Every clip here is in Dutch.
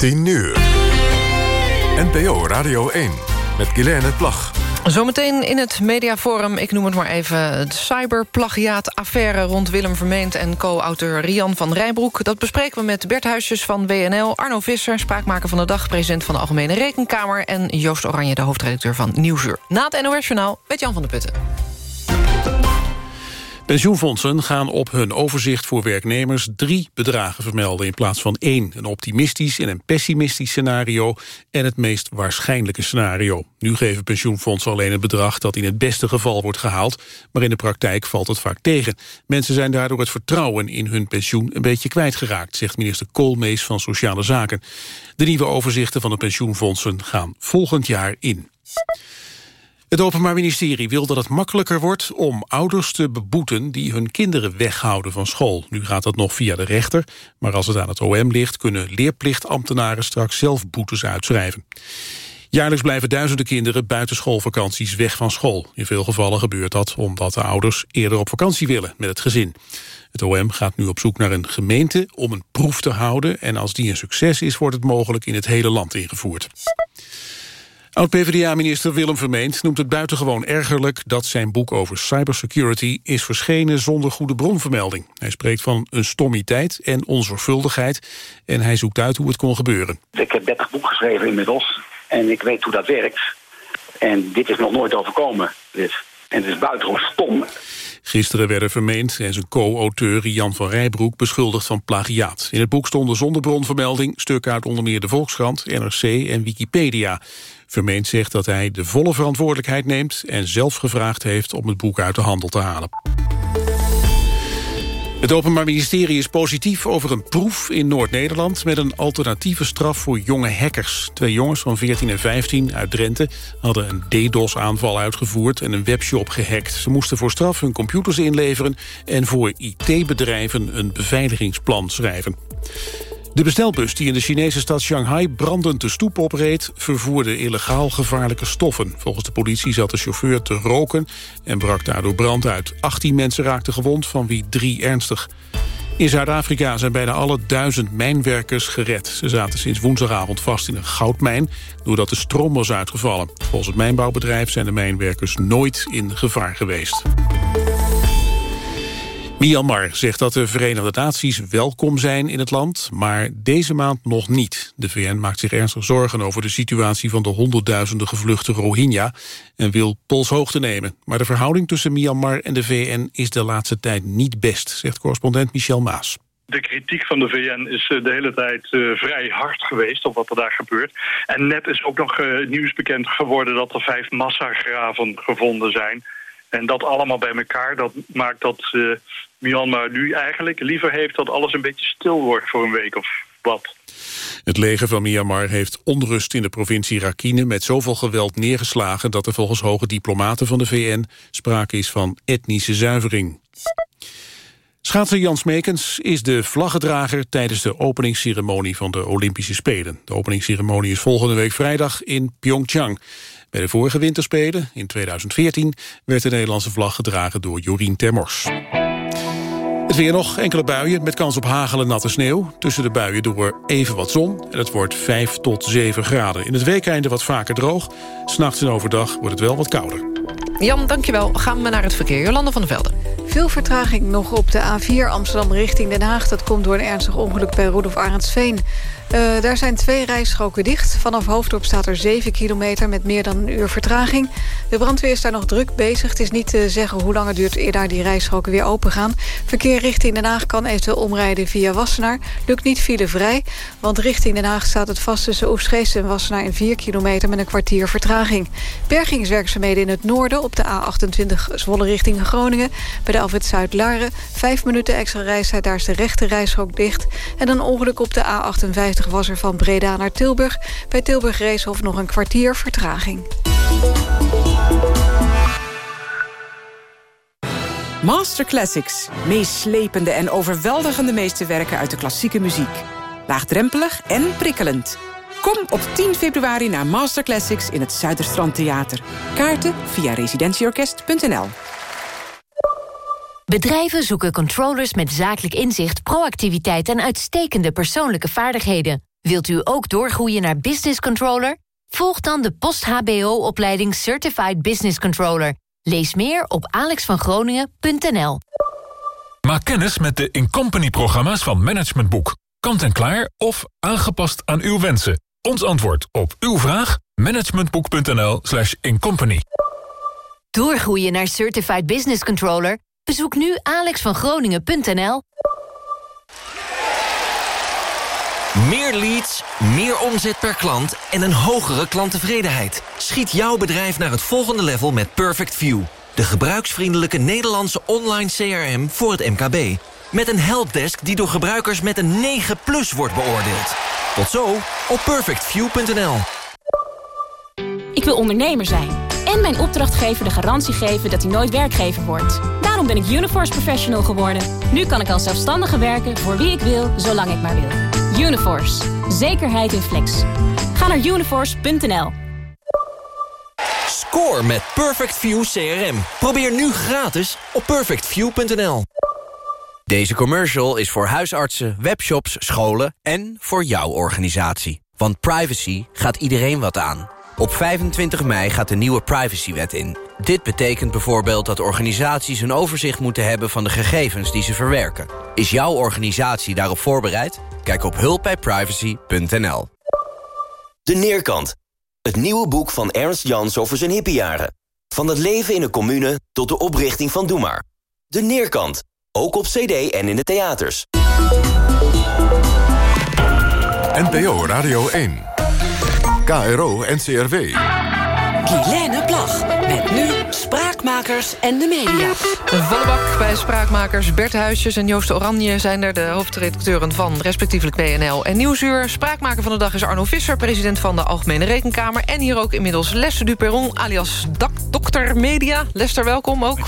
10 uur. NPO Radio 1 met Guilaine Plag. Zometeen in het mediaforum, ik noem het maar even... de cyberplagiaat-affaire rond Willem Vermeend... en co-auteur Rian van Rijbroek. Dat bespreken we met Bert Huisjes van WNL... Arno Visser, spraakmaker van de dag, president van de Algemene Rekenkamer... en Joost Oranje, de hoofdredacteur van Nieuwsuur. Na het NOS Journaal met Jan van der Putten. Pensioenfondsen gaan op hun overzicht voor werknemers drie bedragen vermelden in plaats van één. Een optimistisch en een pessimistisch scenario en het meest waarschijnlijke scenario. Nu geven pensioenfondsen alleen het bedrag dat in het beste geval wordt gehaald, maar in de praktijk valt het vaak tegen. Mensen zijn daardoor het vertrouwen in hun pensioen een beetje kwijtgeraakt, zegt minister Koolmees van Sociale Zaken. De nieuwe overzichten van de pensioenfondsen gaan volgend jaar in. Het Openbaar Ministerie wil dat het makkelijker wordt om ouders te beboeten die hun kinderen weghouden van school. Nu gaat dat nog via de rechter, maar als het aan het OM ligt kunnen leerplichtambtenaren straks zelf boetes uitschrijven. Jaarlijks blijven duizenden kinderen buiten schoolvakanties weg van school. In veel gevallen gebeurt dat omdat de ouders eerder op vakantie willen met het gezin. Het OM gaat nu op zoek naar een gemeente om een proef te houden... en als die een succes is, wordt het mogelijk in het hele land ingevoerd. Oud-PVDA-minister Willem Vermeend noemt het buitengewoon ergerlijk... dat zijn boek over cybersecurity is verschenen zonder goede bronvermelding. Hij spreekt van een stommiteit en onzorgvuldigheid... en hij zoekt uit hoe het kon gebeuren. Ik heb 30 boeken geschreven inmiddels en ik weet hoe dat werkt. En dit is nog nooit overkomen. Dit. En het is buitengewoon stom. Gisteren werden Vermeend en zijn co-auteur Jan van Rijbroek beschuldigd van plagiaat. In het boek stonden zonder bronvermelding stukken uit onder meer de Volkskrant, NRC en Wikipedia. Vermeend zegt dat hij de volle verantwoordelijkheid neemt... en zelf gevraagd heeft om het boek uit de handel te halen. Het Openbaar Ministerie is positief over een proef in Noord-Nederland... met een alternatieve straf voor jonge hackers. Twee jongens van 14 en 15 uit Drenthe hadden een DDoS-aanval uitgevoerd... en een webshop gehackt. Ze moesten voor straf hun computers inleveren... en voor IT-bedrijven een beveiligingsplan schrijven. De bestelbus die in de Chinese stad Shanghai brandend de stoep opreed... vervoerde illegaal gevaarlijke stoffen. Volgens de politie zat de chauffeur te roken en brak daardoor brand uit. 18 mensen raakten gewond, van wie drie ernstig. In Zuid-Afrika zijn bijna alle duizend mijnwerkers gered. Ze zaten sinds woensdagavond vast in een goudmijn... doordat de stroom was uitgevallen. Volgens het mijnbouwbedrijf zijn de mijnwerkers nooit in gevaar geweest. Myanmar zegt dat de Verenigde Naties welkom zijn in het land, maar deze maand nog niet. De VN maakt zich ernstig zorgen over de situatie van de honderdduizenden gevluchte Rohingya en wil polshoogte nemen. Maar de verhouding tussen Myanmar en de VN is de laatste tijd niet best, zegt correspondent Michel Maas. De kritiek van de VN is eh, de hele tijd uh, vrij hard geweest op wat er daar gebeurt. En net is ook nog uh, nieuws bekend geworden dat er vijf massagraven gevonden zijn. En dat allemaal bij elkaar, dat maakt dat Myanmar nu eigenlijk liever heeft... dat alles een beetje stil wordt voor een week of wat. Het leger van Myanmar heeft onrust in de provincie Rakhine... met zoveel geweld neergeslagen dat er volgens hoge diplomaten van de VN... sprake is van etnische zuivering. Schaatser Jan Smekens is de vlaggedrager tijdens de openingsceremonie van de Olympische Spelen. De openingsceremonie is volgende week vrijdag in Pyeongchang. Bij de vorige winterspelen, in 2014, werd de Nederlandse vlag gedragen door Jorien Termors. Het weer nog, enkele buien met kans op hagel en natte sneeuw. Tussen de buien door even wat zon en het wordt 5 tot 7 graden. In het weekeinde wat vaker droog. S'nachts en overdag wordt het wel wat kouder. Jan, dankjewel. Gaan we naar het verkeer. Jolande van der Velden. Veel vertraging nog op de A4 Amsterdam richting Den Haag. Dat komt door een ernstig ongeluk bij Rudolf Arendsveen. Uh, daar zijn twee rijstroken dicht. Vanaf Hoofddorp staat er 7 kilometer met meer dan een uur vertraging. De brandweer is daar nog druk bezig. Het is niet te zeggen hoe lang het duurt eer daar die rijstroken weer open gaan. Verkeer richting Den Haag kan eventueel omrijden via Wassenaar. Lukt niet filevrij, want richting Den Haag staat het vast tussen Oostgeest en Wassenaar in 4 kilometer met een kwartier vertraging. Bergingswerkzaamheden in het noorden op de A28 Zwolle richting Groningen. Bij de Alfred Zuid-Laren. 5 minuten extra reistijd, daar is de rechte rijstrook dicht. En een ongeluk op de A58 was er van Breda naar Tilburg. Bij Tilburg Reeshof nog een kwartier vertraging. Master Classics. Meeslepende en overweldigende meesterwerken uit de klassieke muziek. Laagdrempelig en prikkelend. Kom op 10 februari naar Master Classics in het Zuiderstrand Theater. Kaarten via residentieorkest.nl Bedrijven zoeken controllers met zakelijk inzicht, proactiviteit en uitstekende persoonlijke vaardigheden. Wilt u ook doorgroeien naar business controller? Volg dan de post-HBO-opleiding Certified Business Controller. Lees meer op alexvangroningen.nl. Maak kennis met de Incompany-programma's van Management Boek. Kant-en-klaar of aangepast aan uw wensen. Ons antwoord op uw vraag? managementboek.nl slash incompany. Doorgroeien naar Certified Business Controller? Bezoek nu alexvangroningen.nl. Meer leads, meer omzet per klant en een hogere klanttevredenheid. Schiet jouw bedrijf naar het volgende level met Perfect View. De gebruiksvriendelijke Nederlandse online CRM voor het MKB. Met een helpdesk die door gebruikers met een 9 plus wordt beoordeeld. Tot zo op perfectview.nl. Ik wil ondernemer zijn en mijn opdrachtgever de garantie geven dat hij nooit werkgever wordt. Daarom ben ik Uniforce Professional geworden. Nu kan ik als zelfstandige werken voor wie ik wil, zolang ik maar wil. Uniforce, zekerheid in flex. Ga naar uniforce.nl. Score met Perfect View CRM. Probeer nu gratis op perfectview.nl. Deze commercial is voor huisartsen, webshops, scholen en voor jouw organisatie. Want privacy gaat iedereen wat aan. Op 25 mei gaat de nieuwe privacywet in. Dit betekent bijvoorbeeld dat organisaties een overzicht moeten hebben... van de gegevens die ze verwerken. Is jouw organisatie daarop voorbereid? Kijk op hulpbijprivacy.nl. De Neerkant. Het nieuwe boek van Ernst Jans over zijn hippiejaren. Van het leven in een commune tot de oprichting van Doe Maar. De Neerkant. Ook op cd en in de theaters. NPO Radio 1. KRO NCRW. Guilaine Plag. Met nu Spraakmakers en de Media. Een volle bak bij Spraakmakers. Bert Huisjes en Joost Oranje zijn er de hoofdredacteuren van... respectievelijk BNL en Nieuwsuur. Spraakmaker van de dag is Arno Visser, president van de Algemene Rekenkamer. En hier ook inmiddels Lester Duperron, alias Dokter Media. Lester, welkom ook.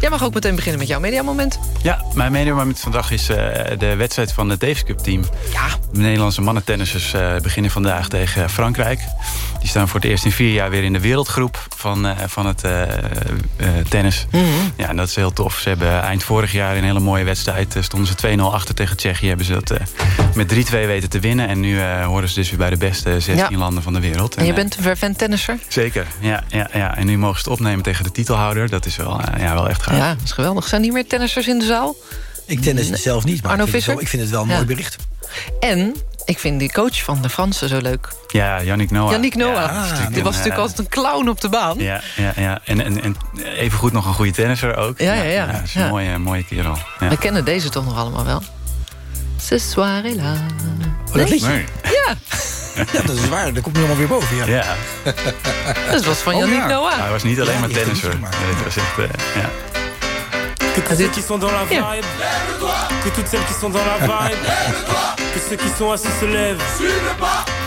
Jij mag ook meteen beginnen met jouw mediamoment. Ja, mijn mediamoment vandaag is uh, de wedstrijd van het Davis Cup team. Ja. De Nederlandse mannentennissers uh, beginnen vandaag tegen Frankrijk. Die staan voor het eerst in vier jaar weer in de wereldgroep van, uh, van het tennis. Mhm. Ja, en dat is heel tof. Ze hebben eind vorig jaar in een hele mooie wedstrijd... stonden ze 2-0 achter tegen Tsjechië. Hebben ze dat met 3-2 weten te winnen. En nu horen ze dus weer bij de beste 16 Ja. landen van de wereld. En je bent een vervent tennisser? Zeker, ja, ja, ja. En nu mogen ze het opnemen tegen de titelhouder. Dat is wel, eh, ja, wel echt gaaf. Ja, dat is geweldig. Zijn hier meer tennissers in de zaal? Ik tennis zelf niet, maar Arno ik, vind het Visser? wel, ik vind het wel een Ja. mooi bericht. En ik vind die coach van de Fransen zo leuk. Ja, Yannick Noah. Yannick Noah. Ja, die was natuurlijk eh, altijd een clown op de baan. Ja, ja, ja. En, en, en even goed nog een goede tennisser ook. Ja, ja, ja. dat is een Ja. mooie, mooie kerel. Ja. We kennen deze toch nog allemaal wel? Ce soir est là. Oh, dat liedje? Nee. Ja, Ja, dat is waar. Dat komt nu allemaal weer boven. Ja. Ja. dat was van Oh, Yannick ja. Noah. Hij was niet alleen Ja, maar tennisser. tennis Nee, was echt, eh, ja. Que tous ceux qui sont dans la vibe, que toutes celles qui sont dans la vibe, que ceux qui sont assis se lèvent.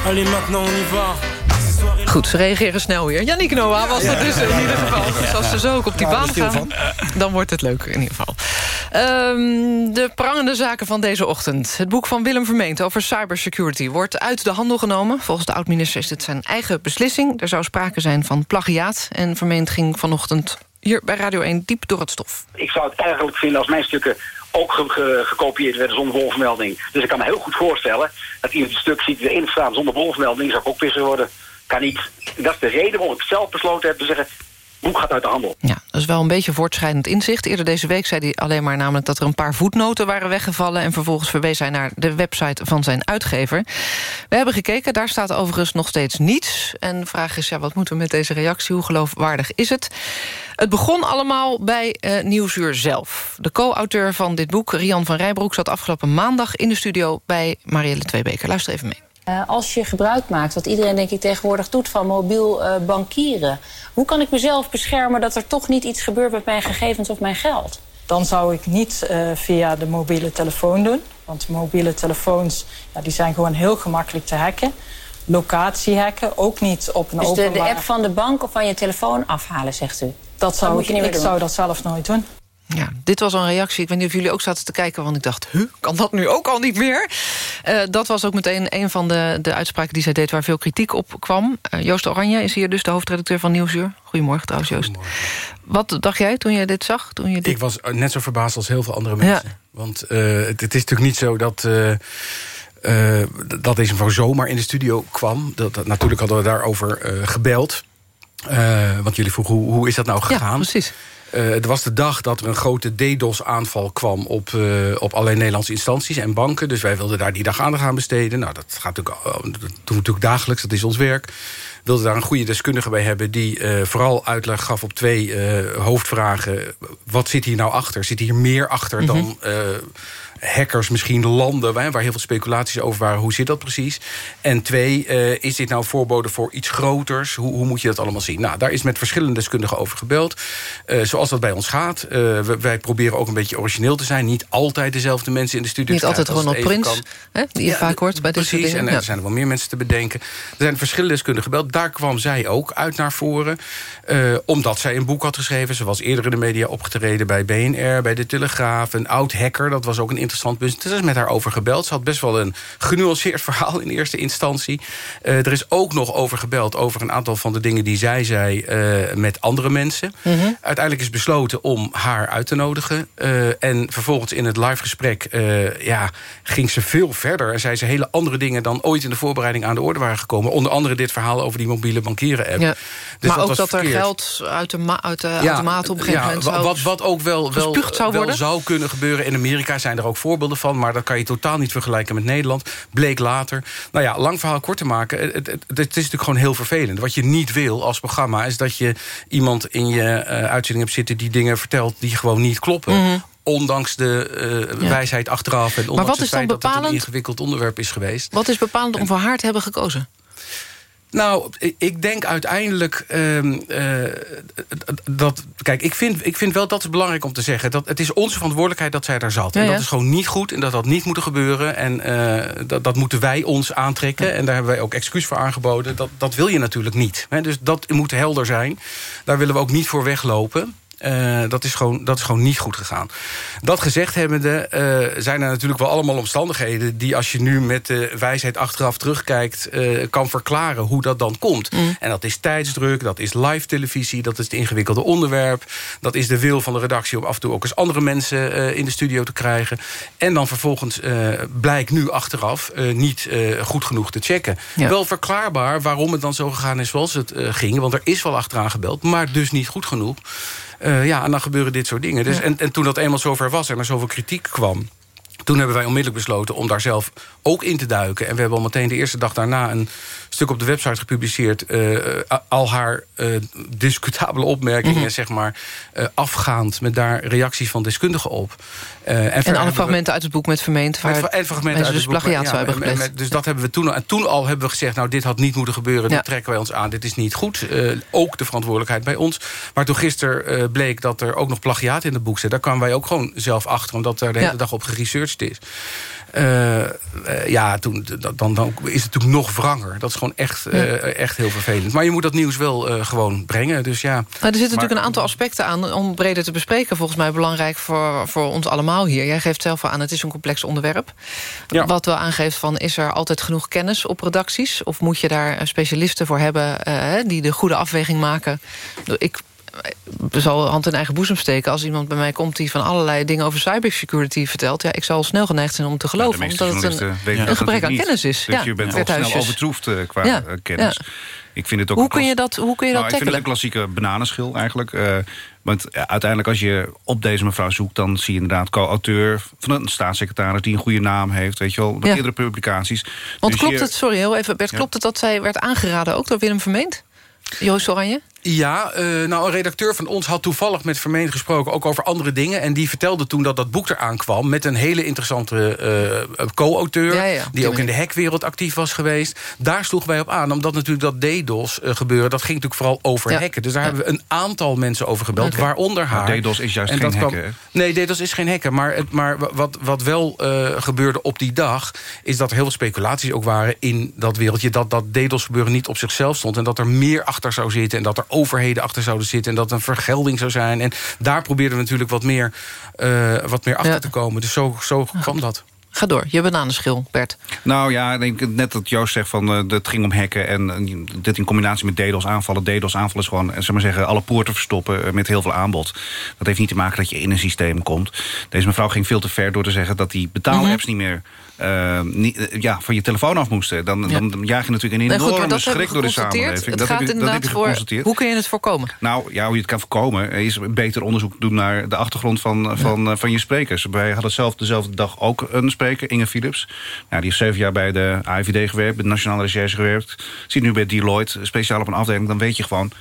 Allez, maintenant on y va. Goed, ze reageren snel weer. Yannick Noah was er dus in ieder geval. Dus als ze zo ook op die baan gaan, dan wordt het leuk in ieder geval. Ehm, de prangende zaken van deze ochtend. Het boek van Willem Vermeent over cybersecurity wordt uit de handel genomen. Volgens de oud-minister is dit zijn eigen beslissing. Er zou sprake zijn van plagiaat. En Vermeent ging vanochtend hier bij Radio 1 diep door het stof. Ik zou het eigenlijk vinden als mijn stukken ook ge- ge- gekopieerd werden zonder wolfmelding. Dus ik kan me heel goed voorstellen dat iemand een stuk ziet erin staan zonder wolfmelding. Zou ik ook pissig worden. Kan niet. Dat is de reden waarom ik zelf besloten heb te zeggen... boek gaat uit de handel. Ja, dat is wel een beetje voortschrijdend inzicht. Eerder deze week zei hij alleen maar namelijk dat er een paar voetnoten waren weggevallen... en vervolgens verwees hij naar de website van zijn uitgever. We hebben gekeken, daar staat overigens nog steeds niets. En de vraag is, ja, wat moeten we met deze reactie? Hoe geloofwaardig is het? Het begon allemaal bij eh, Nieuwsuur zelf. De co-auteur van dit boek, Rian van Rijbroek... zat afgelopen maandag in de studio bij Marielle Tweebeker. Luister even mee. Eh, als je gebruik maakt, wat iedereen denk ik tegenwoordig doet... van mobiel eh, bankieren... hoe kan ik mezelf beschermen dat er toch niet iets gebeurt... met mijn gegevens of mijn geld? Dan zou ik niet eh, via de mobiele telefoon doen. Want mobiele telefoons ja, die zijn gewoon heel gemakkelijk te hacken. Locatie hacken, ook niet op een Dus de, de openbaar... app van de bank of van je telefoon afhalen, zegt u? Dat zou moet ik, ik zou dat zelf nooit doen. Ja, dit was een reactie. Ik weet niet of jullie ook zaten te kijken, want ik dacht... huh, kan dat nu ook al niet meer? Eh, dat was ook meteen een van de, de uitspraken die zij deed... waar veel kritiek op kwam. Eh, Joost Oranje is hier dus, de hoofdredacteur van Nieuwsuur. Goedemorgen trouwens, Joost. Wat dacht jij toen je dit zag? Toen je dit... Ik was net zo verbaasd als heel veel andere mensen. Want eh, het, het is natuurlijk niet zo dat... dat deze mevrouw zomaar in de studio kwam. Dat, natuurlijk hadden we daarover gebeld. Want jullie vroegen, hoe, hoe is dat nou gegaan? Ja, precies. Uh, het was de dag dat er een grote DDoS-aanval kwam... Op, uh, op allerlei Nederlandse instanties en banken. Dus wij wilden daar die dag aandacht aan besteden. Nou, dat, gaat natuurlijk, dat doen we natuurlijk dagelijks, dat is ons werk. We wilden daar een goede deskundige bij hebben... die uh, vooral uitleg gaf op twee hoofdvragen. Wat zit hier nou achter? Zit hier meer achter mm -hmm. dan hackers misschien landen... waar heel veel speculaties over waren. Hoe zit dat precies? En twee, uh, is dit nou voorbode voor iets groters? Hoe, hoe, moet je dat allemaal zien? Nou, daar is met verschillende deskundigen over gebeld. Uh, zoals dat bij ons gaat. Uh, wij proberen ook een beetje origineel te zijn. Niet altijd dezelfde mensen in de studio Niet altijd Ronald Prins, hè, die je ja, vaak hoort bij precies, dit soort en ja. er zijn er wel meer mensen te bedenken. Er zijn verschillende deskundigen gebeld. Daar kwam zij ook uit naar voren. omdat zij een boek had geschreven. Ze was eerder in de media opgetreden bij BNR, bij De Telegraaf. Een oud hacker, dat was ook een interessant punt. Er is met haar over gebeld. Ze had best wel een genuanceerd verhaal in eerste instantie. Uh, er is ook nog over gebeld over een aantal van de dingen die zij zei uh, met andere mensen. Mm -hmm. Uiteindelijk is besloten om haar uit te nodigen. Uh, en vervolgens in het live gesprek ja, ging ze veel verder. En zei ze hele andere dingen dan ooit in de voorbereiding aan de orde waren gekomen. Onder andere dit verhaal over die mobiele bankieren app. Ja. Dus maar dat ook dat verkeerd. er geld uit de, uit de Ja, automaat op een gegeven ja, moment wat, wat ook wel, wel, zou wel zou kunnen gebeuren. In Amerika zijn er ook voorbeelden van... maar dat kan je totaal niet vergelijken met Nederland. Bleek later. Nou ja, lang verhaal kort te maken. Het, het, het, is natuurlijk gewoon heel vervelend. Wat je niet wil als programma... is dat je iemand in je eh, uitzending hebt zitten... die dingen vertelt die gewoon niet kloppen. Mhm. Ondanks de eh, Ja. wijsheid achteraf... en ondanks wat het is dan feit dat het een ingewikkeld onderwerp is geweest. Wat is bepalend om voor haar te hebben gekozen? Nou, ik- denk uiteindelijk ehm, eh, dat... Kijk, ik vind, ik vind wel, dat is belangrijk om te zeggen... dat het is onze verantwoordelijkheid dat zij daar zat. Ja, en ja. dat is gewoon niet goed en dat had niet moeten gebeuren. En eh, dat, dat moeten wij ons aantrekken. En daar hebben wij ook excuus voor aangeboden. Dat, dat wil je natuurlijk niet. Hè? Dus dat moet helder zijn. Daar willen we ook niet voor weglopen. Eh, dat, is gewoon, dat is gewoon niet goed gegaan. Dat gezegd hebbende eh, zijn er natuurlijk wel allemaal omstandigheden... die als je nu met de wijsheid achteraf terugkijkt... eh, kan verklaren hoe dat dan komt. En dat is tijdsdruk, dat is live televisie... dat is het ingewikkelde onderwerp... dat is de wil van de redactie om af en toe ook eens andere mensen in de studio te krijgen. En dan vervolgens blijkt nu achteraf niet goed genoeg te checken. Ja. Wel verklaarbaar waarom het dan zo gegaan is zoals het ging... want er is wel achteraan gebeld, maar dus niet goed genoeg. Eh, ja, en dan gebeuren dit soort dingen. Dus, en, en toen dat eenmaal zover was en er zoveel kritiek kwam... Toen hebben wij onmiddellijk besloten om daar zelf ook in te duiken. En we hebben al meteen de eerste dag daarna een stuk op de website gepubliceerd... eh, al haar eh, discutabele opmerkingen, Mhm. zeg maar... eh, afgaand met daar reacties van deskundigen op. Eh, En, alle we- fragmenten uit het boek met vermeend... waar en fra- en fragmenten uit dus het boek, plagiaat ja, zou hebben en- en- gepleegd. Dus dat hebben we toen al. En toen al hebben we gezegd, nou, dit had niet moeten gebeuren. Ja. Dit trekken wij ons aan. Dit is niet goed. Eh, ook de verantwoordelijkheid bij ons. Maar toen gisteren eh, bleek dat er ook nog plagiaat in het boek zit. Daar kwamen wij ook gewoon zelf achter. Omdat daar de hele Ja. dag op geresearched is. Eh, eh, ja, toen, dan, dan, is het natuurlijk nog wranger. Dat is gewoon echt, eh, echt heel vervelend. Maar je moet dat nieuws wel gewoon brengen. Dus ja. Nou, er zitten natuurlijk Maar- een aantal aspecten aan om breder te bespreken. Volgens mij belangrijk voor, voor ons allemaal hier. Jij geeft zelf al aan, het is een complex onderwerp. Ja. Wat wel aangeeft van, is er altijd genoeg kennis op redacties? Of moet je daar specialisten voor hebben die de goede afweging maken? Ik zal hand in eigen boezem steken als iemand bij mij komt... die van allerlei dingen over cybersecurity vertelt. Ja, ik zal snel geneigd zijn om te geloven. de meeste omdat het een, een gebrek aan kennis is. Dus je bent al Bert snel Huisjes. overtroefd eh, qua Ja, eh, kennis. ja. Ik vind het ook Hoe kun je dat, hoe kun je dat nou, ik vind het tackelen? een klassieke bananenschil eigenlijk. eh, want ja, uiteindelijk als je op deze mevrouw zoekt... dan zie je inderdaad co-auteur van een staatssecretaris... die een goede naam heeft, weet je wel, met Ja. eerdere publicaties. Want Dus klopt je- het, sorry heel even Bert, Ja. klopt het dat zij werd aangeraden ook door Willem Vermeend? Joost Oranje? Ja, eh, nou een redacteur van ons had toevallig met Vermeend gesproken... ook over andere dingen. En die vertelde toen dat dat boek eraan kwam... met een hele interessante eh, co-auteur... Ja, ja, die ook in de hackwereld actief was geweest. Daar sloegen wij op aan, omdat natuurlijk dat DDoS eh, gebeuren... dat ging natuurlijk vooral over Ja. hacken. Dus daar hebben we een aantal mensen over gebeld, waaronder haar. Maar DDoS is juist En geen dat kwam- hacken, Nee, DDoS is geen hacken. Maar, het, maar wat, wat wel eh, gebeurde op die dag... is dat er heel veel speculaties ook waren in dat wereldje... dat dat DDoS-gebeuren niet op zichzelf stond... en dat er meer achter zou zitten... en dat er overheden achter zouden zitten... en dat een vergelding zou zijn. En daar probeerden we natuurlijk wat meer, eh, wat meer achter te komen. Dus zo, zo kwam dat. Ga door, je bananenschil, Bert. Nou ja, ik denk net dat Joost zegt van uh, het ging om hacken... en uh, dit in combinatie met DDoS aanvallen. DDoS aanvallen is gewoon, zeg maar zeggen, alle poorten verstoppen... Uh, met heel veel aanbod. Dat heeft niet te maken dat je in een systeem komt. Deze mevrouw ging veel te ver door te zeggen... dat die betaalapps mm -hmm. niet meer uh, niet, ja, van je telefoon af moesten. Dan, ja. dan jaag je natuurlijk een enorme nee, schrik door de samenleving. Het dat gaat heb, inderdaad dat heb je voor. Hoe kun je het voorkomen? Nou, ja, hoe je het kan voorkomen is beter onderzoek doen naar de achtergrond van, van, ja. van je sprekers. Wij hadden zelf dezelfde dag ook een spreker, Inge Philips. Nou, die heeft zeven jaar bij de AIVD gewerkt, bij de Nationale Recherche gewerkt. Zit nu bij Deloitte, speciaal op een afdeling. Dan weet je gewoon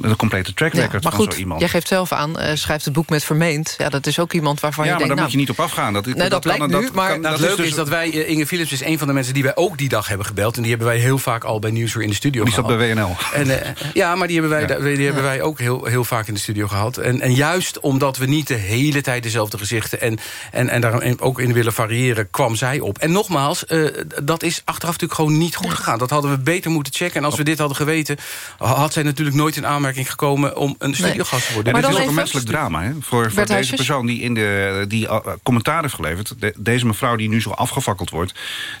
een complete track record ja, maar van goed, zo iemand. Jij geeft zelf aan, uh, schrijft het boek met Vermeend. Ja, dat is ook iemand waarvan ja, je maar denkt... daar nou, moet je niet op afgaan. Dat, nee, dat, dat blijkt kan, nu, dat, maar... kan, Nou, het leuke is, is, dat wij, uh, Inge Philips is een van de mensen die wij ook die dag hebben gebeld. En die hebben wij heel vaak al bij Nieuwsuur in de studio die gehad. zat bij WNL. En, uh, ja, maar die hebben wij, ja. die hebben wij ook heel, heel vaak in de studio gehad. En, en juist omdat we niet de hele tijd dezelfde gezichten... en, en, en daar ook in willen variëren, kwam zij op. En nogmaals, dat is achteraf natuurlijk gewoon niet goed gegaan. Dat hadden we beter moeten checken. En als we dit hadden geweten, had zij natuurlijk nooit in aanmerking gekomen... om een studiogast te worden. En dit is ook een menselijk drama hè? voor, voor deze persoon die, in de, die uh, commentaar heeft geleverd. De, deze mevrouw die nu zo afgefakkeld wordt...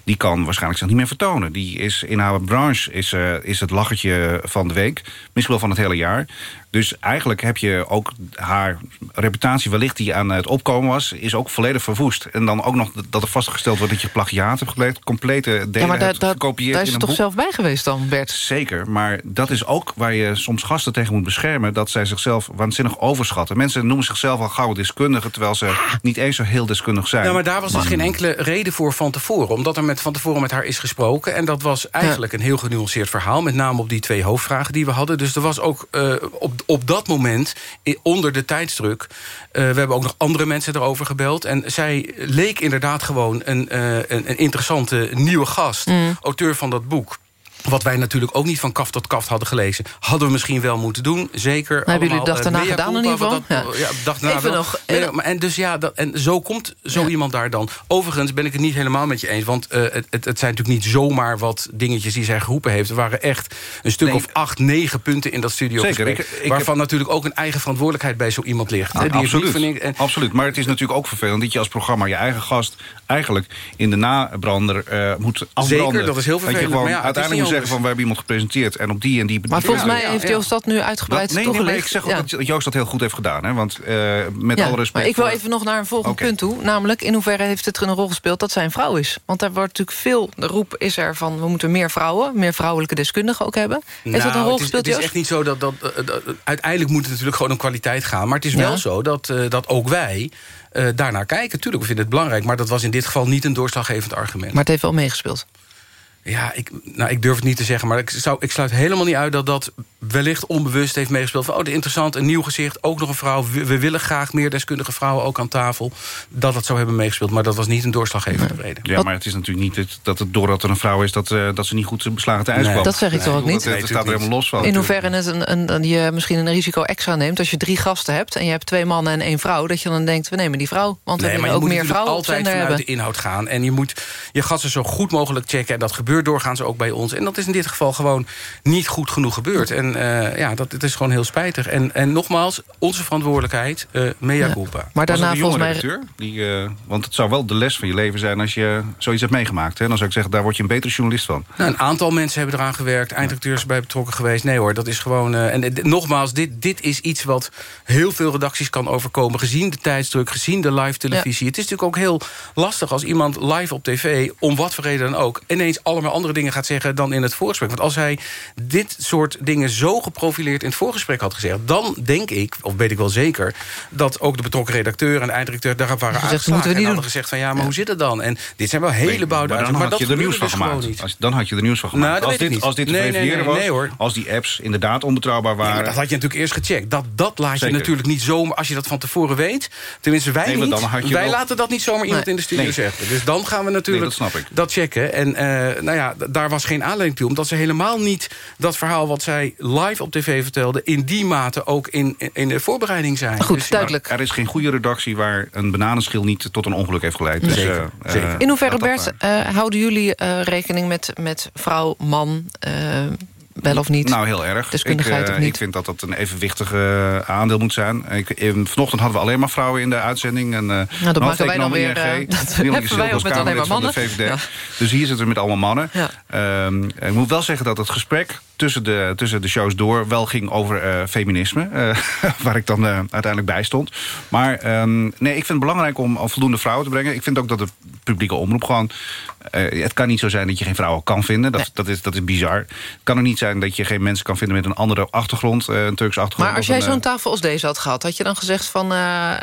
die kan waarschijnlijk zich niet meer vertonen. Die is in haar branche is, uh, is het lachertje van de week. Misschien wel van het hele jaar. Dus eigenlijk heb je ook haar reputatie wellicht die aan het opkomen was... is ook volledig verwoest. En dan ook nog dat er vastgesteld wordt dat je plagiaat hebt gepleegd... complete delen ja, maar hebt daar, gekopieerd daar is een toch boek. zelf bij geweest dan, Bert? Zeker, maar dat is ook waar je soms gasten tegen moet beschermen... dat zij zichzelf waanzinnig overschatten. Mensen noemen zichzelf al gauw deskundigen... terwijl ze niet eens zo heel deskundig zijn. Ja, maar daar was dus geen enkele reden voor van tevoren. Omdat er met, van tevoren met haar is gesproken. En dat was eigenlijk ja. een heel genuanceerd verhaal. Met name op die twee hoofdvragen die we hadden. Dus er was ook uh, op, op dat moment onder de tijdsdruk. Uh, we hebben ook nog andere mensen erover gebeld. En zij leek inderdaad gewoon een, uh, een, een interessante nieuwe gast. Mm. Auteur van dat boek. Wat wij natuurlijk ook niet van kaft tot kaft hadden gelezen. Hadden we misschien wel moeten doen. Zeker nou, hebben jullie dag daarna uh, gedaan in ieder geval? Ja. ja, dag daarna Even wel. nog. Maar, en, dus ja, dat, en zo komt zo ja. iemand daar dan. Overigens ben ik het niet helemaal met je eens. Want uh, het, het, het, zijn natuurlijk niet zomaar wat dingetjes die zij geroepen heeft. Er waren echt een stuk nee. of acht, negen punten in dat studio Zeker, ik, ik Waarvan heb... natuurlijk ook een eigen verantwoordelijkheid bij zo iemand ligt. Ah, die absoluut, niet en... absoluut. Maar het is natuurlijk ook vervelend dat je als programma je eigen gast... eigenlijk in de nabrander uh, moet afbranden. Zeker, dat is heel vervelend. Dat je gewoon ja, uiteindelijk zeggen van we hebben iemand gepresenteerd en op die en die... Maar volgens mij heeft Joost dat nu uitgebreid dat, nee, toch nee, maar ik zeg ook ja. dat Joost dat heel goed heeft gedaan. Hè? Want uh, met ja, alle respect... Maar ik wil even nog naar een volgend okay. punt toe. Namelijk, in hoeverre heeft het er een rol gespeeld dat zij een vrouw is? Want daar wordt natuurlijk veel... De roep is er van, we moeten meer vrouwen... meer vrouwelijke deskundigen ook hebben. Heeft nou, dat een rol het is, gespeeld, Het is echt niet zo dat... dat, dat, dat uiteindelijk moet het natuurlijk gewoon om kwaliteit gaan. Maar het is wel zo dat, uh, dat ook wij... Uh, daarnaar kijken. Tuurlijk, we vinden het belangrijk. Maar dat was in dit geval niet een doorslaggevend argument. Maar het heeft wel meegespeeld. Ja, ik, nou, ik durf het niet te zeggen. Maar ik, zou, ik sluit helemaal niet uit dat dat wellicht onbewust heeft meegespeeld. Van, oh, interessant, een nieuw gezicht, ook nog een vrouw. We, we, willen graag meer deskundige vrouwen ook aan tafel. Dat dat zou hebben meegespeeld. Maar dat was niet een doorslaggevende nee. reden. Ja, maar het is natuurlijk niet dat het doordat er een vrouw is... dat, uh, dat ze niet goed beslagen te ijs nee. kwam. Dat zeg ik toch ook niet? Dat, dat staat er helemaal los van. In hoeverre het een, een, een, je misschien een risico extra neemt... als je drie gasten hebt en je hebt twee mannen en één vrouw... dat je dan denkt, we nemen die vrouw. Want nee, we willen ook meer vrouwen altijd op vanuit hebben. de inhoud gaan. En je moet je gasten zo goed mogelijk checken. En dat gebeurt doorgaans ook bij ons. En dat is in dit geval gewoon niet goed genoeg gebeurd. En uh, ja, dat het is gewoon heel spijtig. En, en nogmaals, onze verantwoordelijkheid, uh, mea culpa. Ja, maar daarna volgens mij... Redacteur, die, uh, want het zou wel de les van je leven zijn als je zoiets hebt meegemaakt. Hè? Dan zou ik zeggen, daar word je een betere journalist van. Nou, een aantal mensen hebben eraan gewerkt. Eindredacteurs bij betrokken geweest. Nee hoor, dat is gewoon... Uh, en nogmaals, dit, dit is iets wat heel veel redacties kan overkomen. Gezien de tijdsdruk, gezien de live televisie. Ja. Het is natuurlijk ook heel lastig als iemand live op tv... om wat voor reden dan ook... ineens allemaal andere dingen gaat zeggen dan in het voorgesprek. Want als hij dit soort dingen zo geprofileerd in het voorgesprek had gezegd... dan denk ik, of weet ik wel zeker... dat ook de betrokken redacteur en de eindredacteur daarop waren aangeslagen. En hadden gezegd van ja, maar ja. hoe zit het dan? En dit zijn wel hele bouwde maar dan maar had je er nieuws van dus gemaakt. Als, dan had je er nieuws van gemaakt. Nou, als, dit, als dit te nee, verifiëren nee, was, nee, hoor. als die apps inderdaad onbetrouwbaar waren... Ja, dat had je natuurlijk eerst gecheckt. Dat, dat laat zeker. je natuurlijk niet zomaar, als je dat van tevoren weet... tenminste wij niet, wij wel... laten dat niet zomaar iemand in de studio zeggen. Dus dan gaan we natuurlijk dat, dat, checken. En uh, nou ja, daar was geen aanleiding toe, omdat ze helemaal niet dat verhaal wat zij live op tv vertelde... in die mate ook in, in de voorbereiding zijn. Goed, dus, duidelijk. Er is geen goede redactie waar een bananenschil niet tot een ongeluk heeft geleid. Dus, zeker, uh, zeker. In hoeverre, Bert, uh, houden jullie uh, rekening met, met vrouw, man... wel of niet? Nou, heel erg. Ik, Deskundigheid eh, of niet? ik vind dat dat een evenwichtig eh, aandeel moet zijn. Ik, eh, vanochtend hadden we alleen maar vrouwen in de uitzending. En, nou, dat maken wij dan weer, eh, dat heffen wij ook met alleen maar mannen. De VVD. Ja. Dus hier zitten we met allemaal mannen. Ja. Ehm, ik moet wel zeggen dat het gesprek tussen de, tussen de shows door... wel ging over eh, feminisme, eh, waar ik dan eh, uiteindelijk bij stond. Maar ehm, nee, ik vind het belangrijk om, voldoende vrouwen te brengen. Ik vind ook dat de publieke omroep gewoon... het kan niet zo zijn dat je geen vrouwen kan vinden. Dat, dat, is, dat is bizar. Het kan ook niet zijn dat je geen mensen kan vinden... met een andere achtergrond, een Turkse achtergrond. Maar als jij zo'n tafel als deze had gehad... had je dan gezegd van,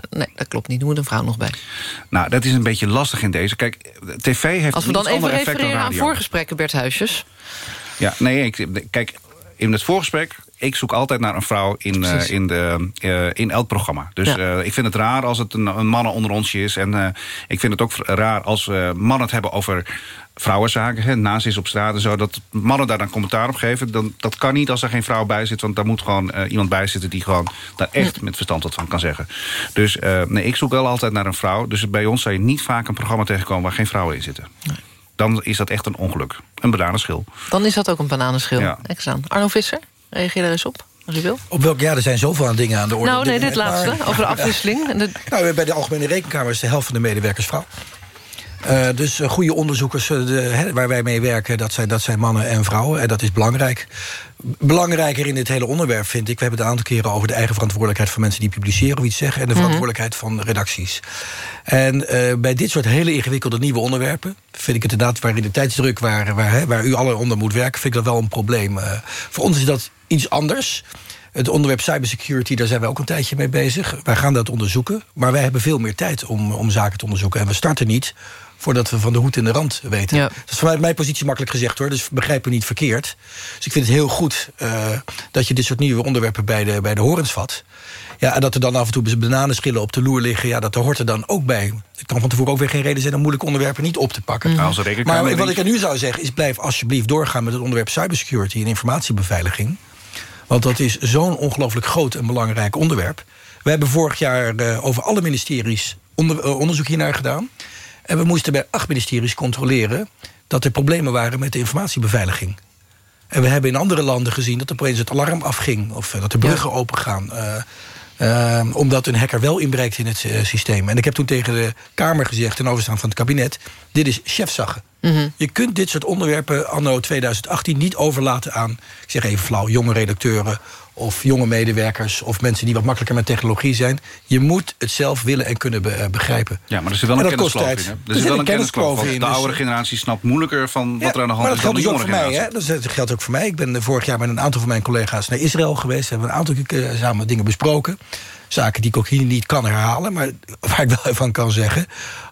nee, dat klopt niet, er moet een vrouw nog bij. Nou, dat is een beetje lastig in deze. Kijk, tv heeft Als we dan even refereren aan voorgesprekken, Bert Huisjes. Ja, nee, ik, kijk, in het voorgesprek... ik zoek altijd naar een vrouw in, eh, in, de, eh, in elk programma. Dus Ja. eh, ik vind het raar als het een, een mannen onder onsje is. En ik vind het ook raar als mannen het hebben over vrouwenzaken. Hè, naast is op straat en zo. Dat mannen daar dan commentaar op geven. Dan, dat kan niet als er geen vrouw bij zit. Want daar moet gewoon iemand bij zitten... die gewoon daar echt met verstand wat van kan zeggen. Dus nee, ik zoek wel altijd naar een vrouw. Dus bij ons zou je niet vaak een programma tegenkomen... waar geen vrouwen in zitten. Dan is dat echt een ongeluk. Een bananenschil. Dan is dat ook een bananenschil. Ja. Arno Visser, reageer daar eens op, als u wil. Op welk jaar? Er zijn zoveel aan dingen aan de orde. Nou, nee, dit laatste, maar- over de afwisseling. En de, Nou, bij de Algemene Rekenkamer is de helft van de medewerkers vrouw. Eh, dus eh, goede onderzoekers eh, de, hè, waar wij mee werken, dat zijn, dat zijn mannen en vrouwen. En dat is belangrijk. Belangrijker in dit hele onderwerp vind ik... we hebben het een aantal keren over de eigen verantwoordelijkheid... van mensen die publiceren of iets zeggen... en de Mhm. verantwoordelijkheid van redacties. En eh, bij dit soort hele ingewikkelde nieuwe onderwerpen... vind ik het inderdaad, waar in de tijdsdruk... waar, waar, hè, waar u alle onder moet werken, vind ik dat wel een probleem. Eh, voor ons is dat iets anders... Het onderwerp cybersecurity, daar zijn we ook een tijdje mee bezig. Wij gaan dat onderzoeken, maar wij hebben veel meer tijd om, om zaken te onderzoeken. En we starten niet voordat we van de hoed in de rand weten. Ja. Dat is vanuit mijn positie makkelijk gezegd hoor, dus begrijp me niet verkeerd. Dus ik vind het heel goed eh, dat je dit soort nieuwe onderwerpen bij de, bij de horens vat. Ja, en dat er dan af en toe bananenschillen op de loer liggen... ja, dat hoort er dan ook bij. Het kan van tevoren ook weer geen reden zijn... om moeilijke onderwerpen niet op te pakken. Nou, als de rekenkamer maar wat ik er nu zou zeggen is... blijf alsjeblieft doorgaan met het onderwerp cybersecurity... en informatiebeveiliging. Want dat is zo'n ongelooflijk groot en belangrijk onderwerp. We hebben vorig jaar eh, over alle ministeries onder, eh, onderzoek hiernaar gedaan. En we moesten bij acht ministeries controleren... dat er problemen waren met de informatiebeveiliging. En we hebben in andere landen gezien dat opeens het alarm afging... of eh, dat de bruggen opengaan... eh, eh, omdat een hacker wel inbreekt in het eh, systeem. En ik heb toen tegen de Kamer gezegd... ten overstaan van het kabinet... dit is chefzaggen. Je kunt dit soort onderwerpen anno 2018 niet overlaten aan... ik zeg even flauw, jonge redacteuren of jonge medewerkers... of mensen die wat makkelijker met technologie zijn. Je moet het zelf willen en kunnen be- eh, begrijpen. Ja, maar er zit wel En een kenniskloof in. hè? Er zit wel een kenniskloof. in, De dus- oudere generatie snapt moeilijker van wat er aan de hand is dan de dus ook jongere voor mij. generatie. Hè? Dat geldt ook voor mij. Ik ben vorig jaar met een aantal van mijn collega's naar Israël geweest. Hebben een aantal keer eh, samen dingen Zaken die ik ook hier niet kan herhalen. Maar waar ik wel van kan zeggen...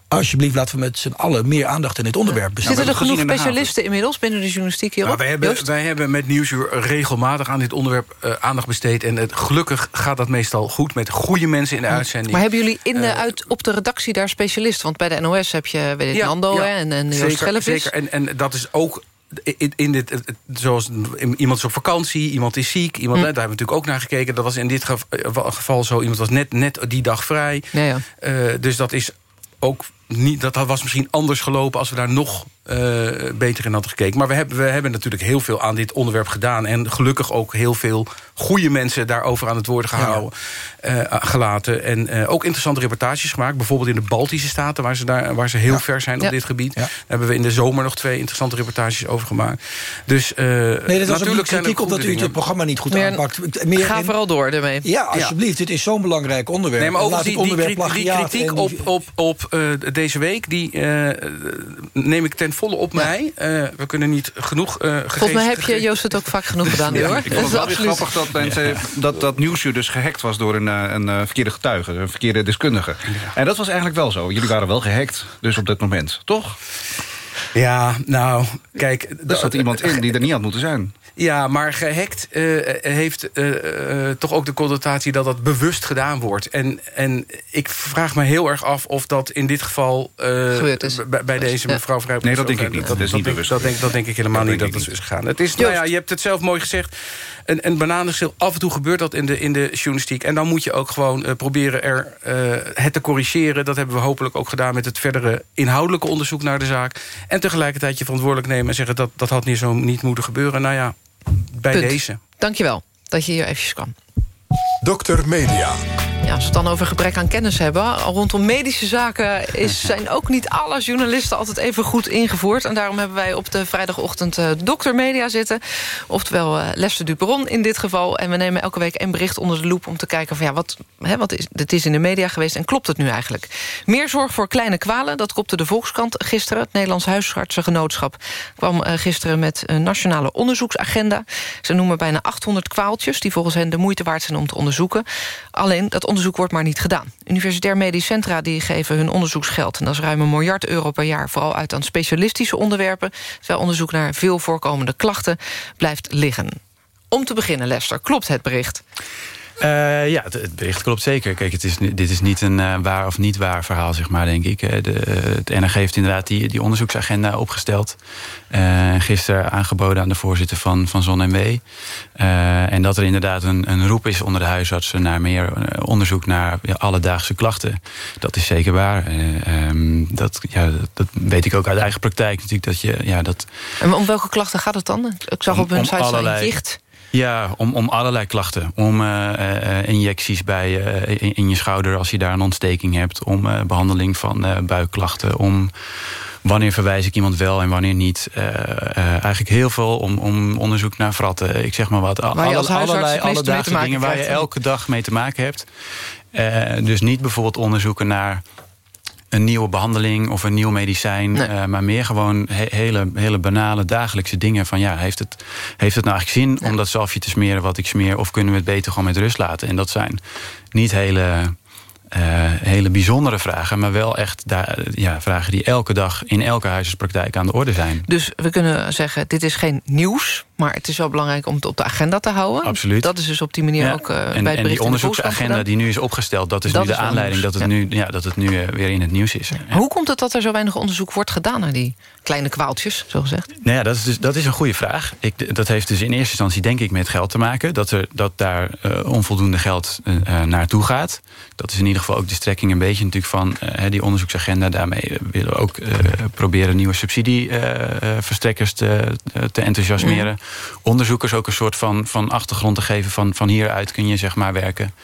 alsjeblieft laten we met z'n allen meer aandacht in dit onderwerp besteden. Zitten er genoeg specialisten inmiddels binnen de journalistiek hierop? Maar wij, hebben, wij hebben met Nieuwsuur regelmatig aan dit onderwerp eh, aandacht besteed. En het, gelukkig gaat dat meestal goed met goede mensen in de uitzending. Maar hebben jullie in de, Eh, uit, op de redactie daar specialisten? Want bij de NOS heb je weet ik, Nando en, en Joost zeker, zeker. En, en dat is ook in, in dit, zoals iemand is op vakantie, iemand is ziek, iemand, Hm. daar hebben we natuurlijk ook naar gekeken. Dat was in dit eh, geval zo. Iemand was net, net die dag vrij. Ja, ja. Eh, dus dat is ook niet. Dat was misschien anders gelopen als we daar nog eh, beter in hadden gekeken. Maar we hebben, we hebben natuurlijk heel veel aan dit onderwerp gedaan. En gelukkig ook heel veel goede mensen daarover aan het woord gehouden, eh, gelaten. En eh, ook interessante reportages gemaakt. Bijvoorbeeld in de Baltische Staten, waar ze, daar, waar ze heel ver zijn Ja. op dit gebied. Daar hebben we in de zomer nog twee interessante reportages over gemaakt. Dus eh Nee, dat ook natuurlijk zijn er kritiek op dat u het programma niet goed Meer- aanpakt. Meer Ga in- vooral door ermee. Ja, alsjeblieft. Dit is zo'n belangrijk onderwerp. Nee, maar laat die, die, onderwerp kritiek- die op, op, op eh, deze week... die eh, neem ik ten volle op mij. Eh, we kunnen niet genoeg uh, Volgens mij heb je Joost het ook vaak genoeg gedaan hoor. Ik vond het wel weer grappig dat, mensen, dat, dat nieuwsuur dus gehackt was... door een, eh, een eh, verkeerde getuige, een verkeerde deskundige. En dat was eigenlijk wel zo. Jullie waren wel gehackt, dus op dit moment. Toch? Ja, nou, kijk... Er zat iemand in die er niet had moeten zijn. Ja, maar gehackt eh, heeft eh, eh, toch ook de connotatie dat dat bewust gedaan wordt. En, en ik vraag me heel erg af of dat in dit geval eh, Gebeurd is. bij, deze mevrouw Vrijp. Nee, dat denk ik niet. Dat is niet bewust Dat denk, dat denk ik helemaal Dat niet dat ik is gegaan. Het is, nou ja, je hebt het zelf mooi gezegd. Een, een bananenschil, af en toe gebeurt dat in de, in de journalistiek. En dan moet je ook gewoon eh, proberen er, eh, het te corrigeren. Dat hebben we hopelijk ook gedaan met het verdere inhoudelijke onderzoek naar de zaak. En tegelijkertijd je verantwoordelijk nemen en zeggen... dat dat had niet zo niet moeten gebeuren. Nou ja, Bij Punt. deze. Dankjewel dat je hier eventjes kwam. Dokter Media. Ja, als we het dan over gebrek aan kennis hebben... rondom medische zaken is, zijn ook niet alle journalisten... altijd even goed ingevoerd. En daarom hebben wij op de vrijdagochtend uh, Dokter Media zitten. Oftewel uh, Lester Duperon in dit geval. En we nemen elke week een bericht onder de loep... om te kijken van ja, wat, hè, wat is, dit is in de media geweest... en klopt het nu eigenlijk? Meer zorg voor kleine kwalen, dat kopte de Volkskrant gisteren. Het Nederlands Huisartsengenootschap kwam uh, gisteren... met een nationale onderzoeksagenda. Ze noemen bijna 800 kwaaltjes... die volgens hen de moeite waard zijn om te onderzoeken. Alleen, dat onderzoek wordt maar niet gedaan. Universitair Medisch Centra die geven hun onderzoeksgeld... en dat is ruim een miljard euro per jaar... vooral uit aan specialistische onderwerpen... terwijl onderzoek naar veel voorkomende klachten blijft liggen. Om te beginnen, Lester, klopt het bericht? Uh, ja, het, bericht klopt zeker. Kijk, het is, dit is niet een uh, waar of niet waar verhaal, zeg maar, denk ik. De, het NRG heeft inderdaad die, die onderzoeksagenda opgesteld. Uh, gisteren aangeboden aan de voorzitter van, van ZonMW. en dat er inderdaad een, een roep is onder de huisartsen... naar meer onderzoek naar ja, alledaagse klachten. Dat is zeker waar. Um, dat, ja, dat weet ik ook uit eigen praktijk natuurlijk. Dat je, ja, dat, en om welke klachten gaat het dan? Ik zag op hun site allerlei... jicht... Ja, om, om allerlei klachten. Om uh, uh, injecties bij, uh, in, in, je schouder als je daar een ontsteking hebt. Om behandeling van buikklachten. Om wanneer verwijs ik iemand wel en wanneer niet. eigenlijk heel veel om, om onderzoek naar vratten. Ik zeg maar wat. Alle, allerlei alledaagse dingen waar je elke dag mee te maken hebt. dus niet bijvoorbeeld onderzoeken naar een nieuwe behandeling of een nieuw medicijn. Nee. Uh, maar meer gewoon he hele, hele banale dagelijkse dingen. Van ja, heeft het, heeft het nou eigenlijk zin nee. om dat zalfje te smeren wat ik smeer? Of kunnen we het beter gewoon met rust laten? En dat zijn niet hele... Uh, hele bijzondere vragen, maar wel echt ja, vragen die elke dag in elke huisartspraktijk aan de orde zijn. Dus we kunnen zeggen, dit is geen nieuws, maar het is wel belangrijk om het op de agenda te houden. Absoluut. Dat is dus op die manier ja. ook uh, en, bij het En die onderzoeksagenda die nu is opgesteld, dat is dat nu de aanleiding dat het, ja. nu, ja, dat het nu uh, weer in het nieuws is. Ja. Hoe komt het dat er zo weinig onderzoek wordt gedaan naar die kleine kwaaltjes, zo gezegd? Nou ja, dat is, dus, dat is een goede vraag. Ik, dat heeft dus in eerste instantie denk ik met geld te maken. Dat, er, dat daar uh, onvoldoende geld naartoe gaat. Dat is in ieder geval ook de strekking een beetje natuurlijk van die onderzoeksagenda. Daarmee willen we ook proberen nieuwe subsidieverstrekkers te, te enthousiasmeren. Onderzoekers ook een soort van, van achtergrond te geven van, van hieruit kun je zeg maar werken.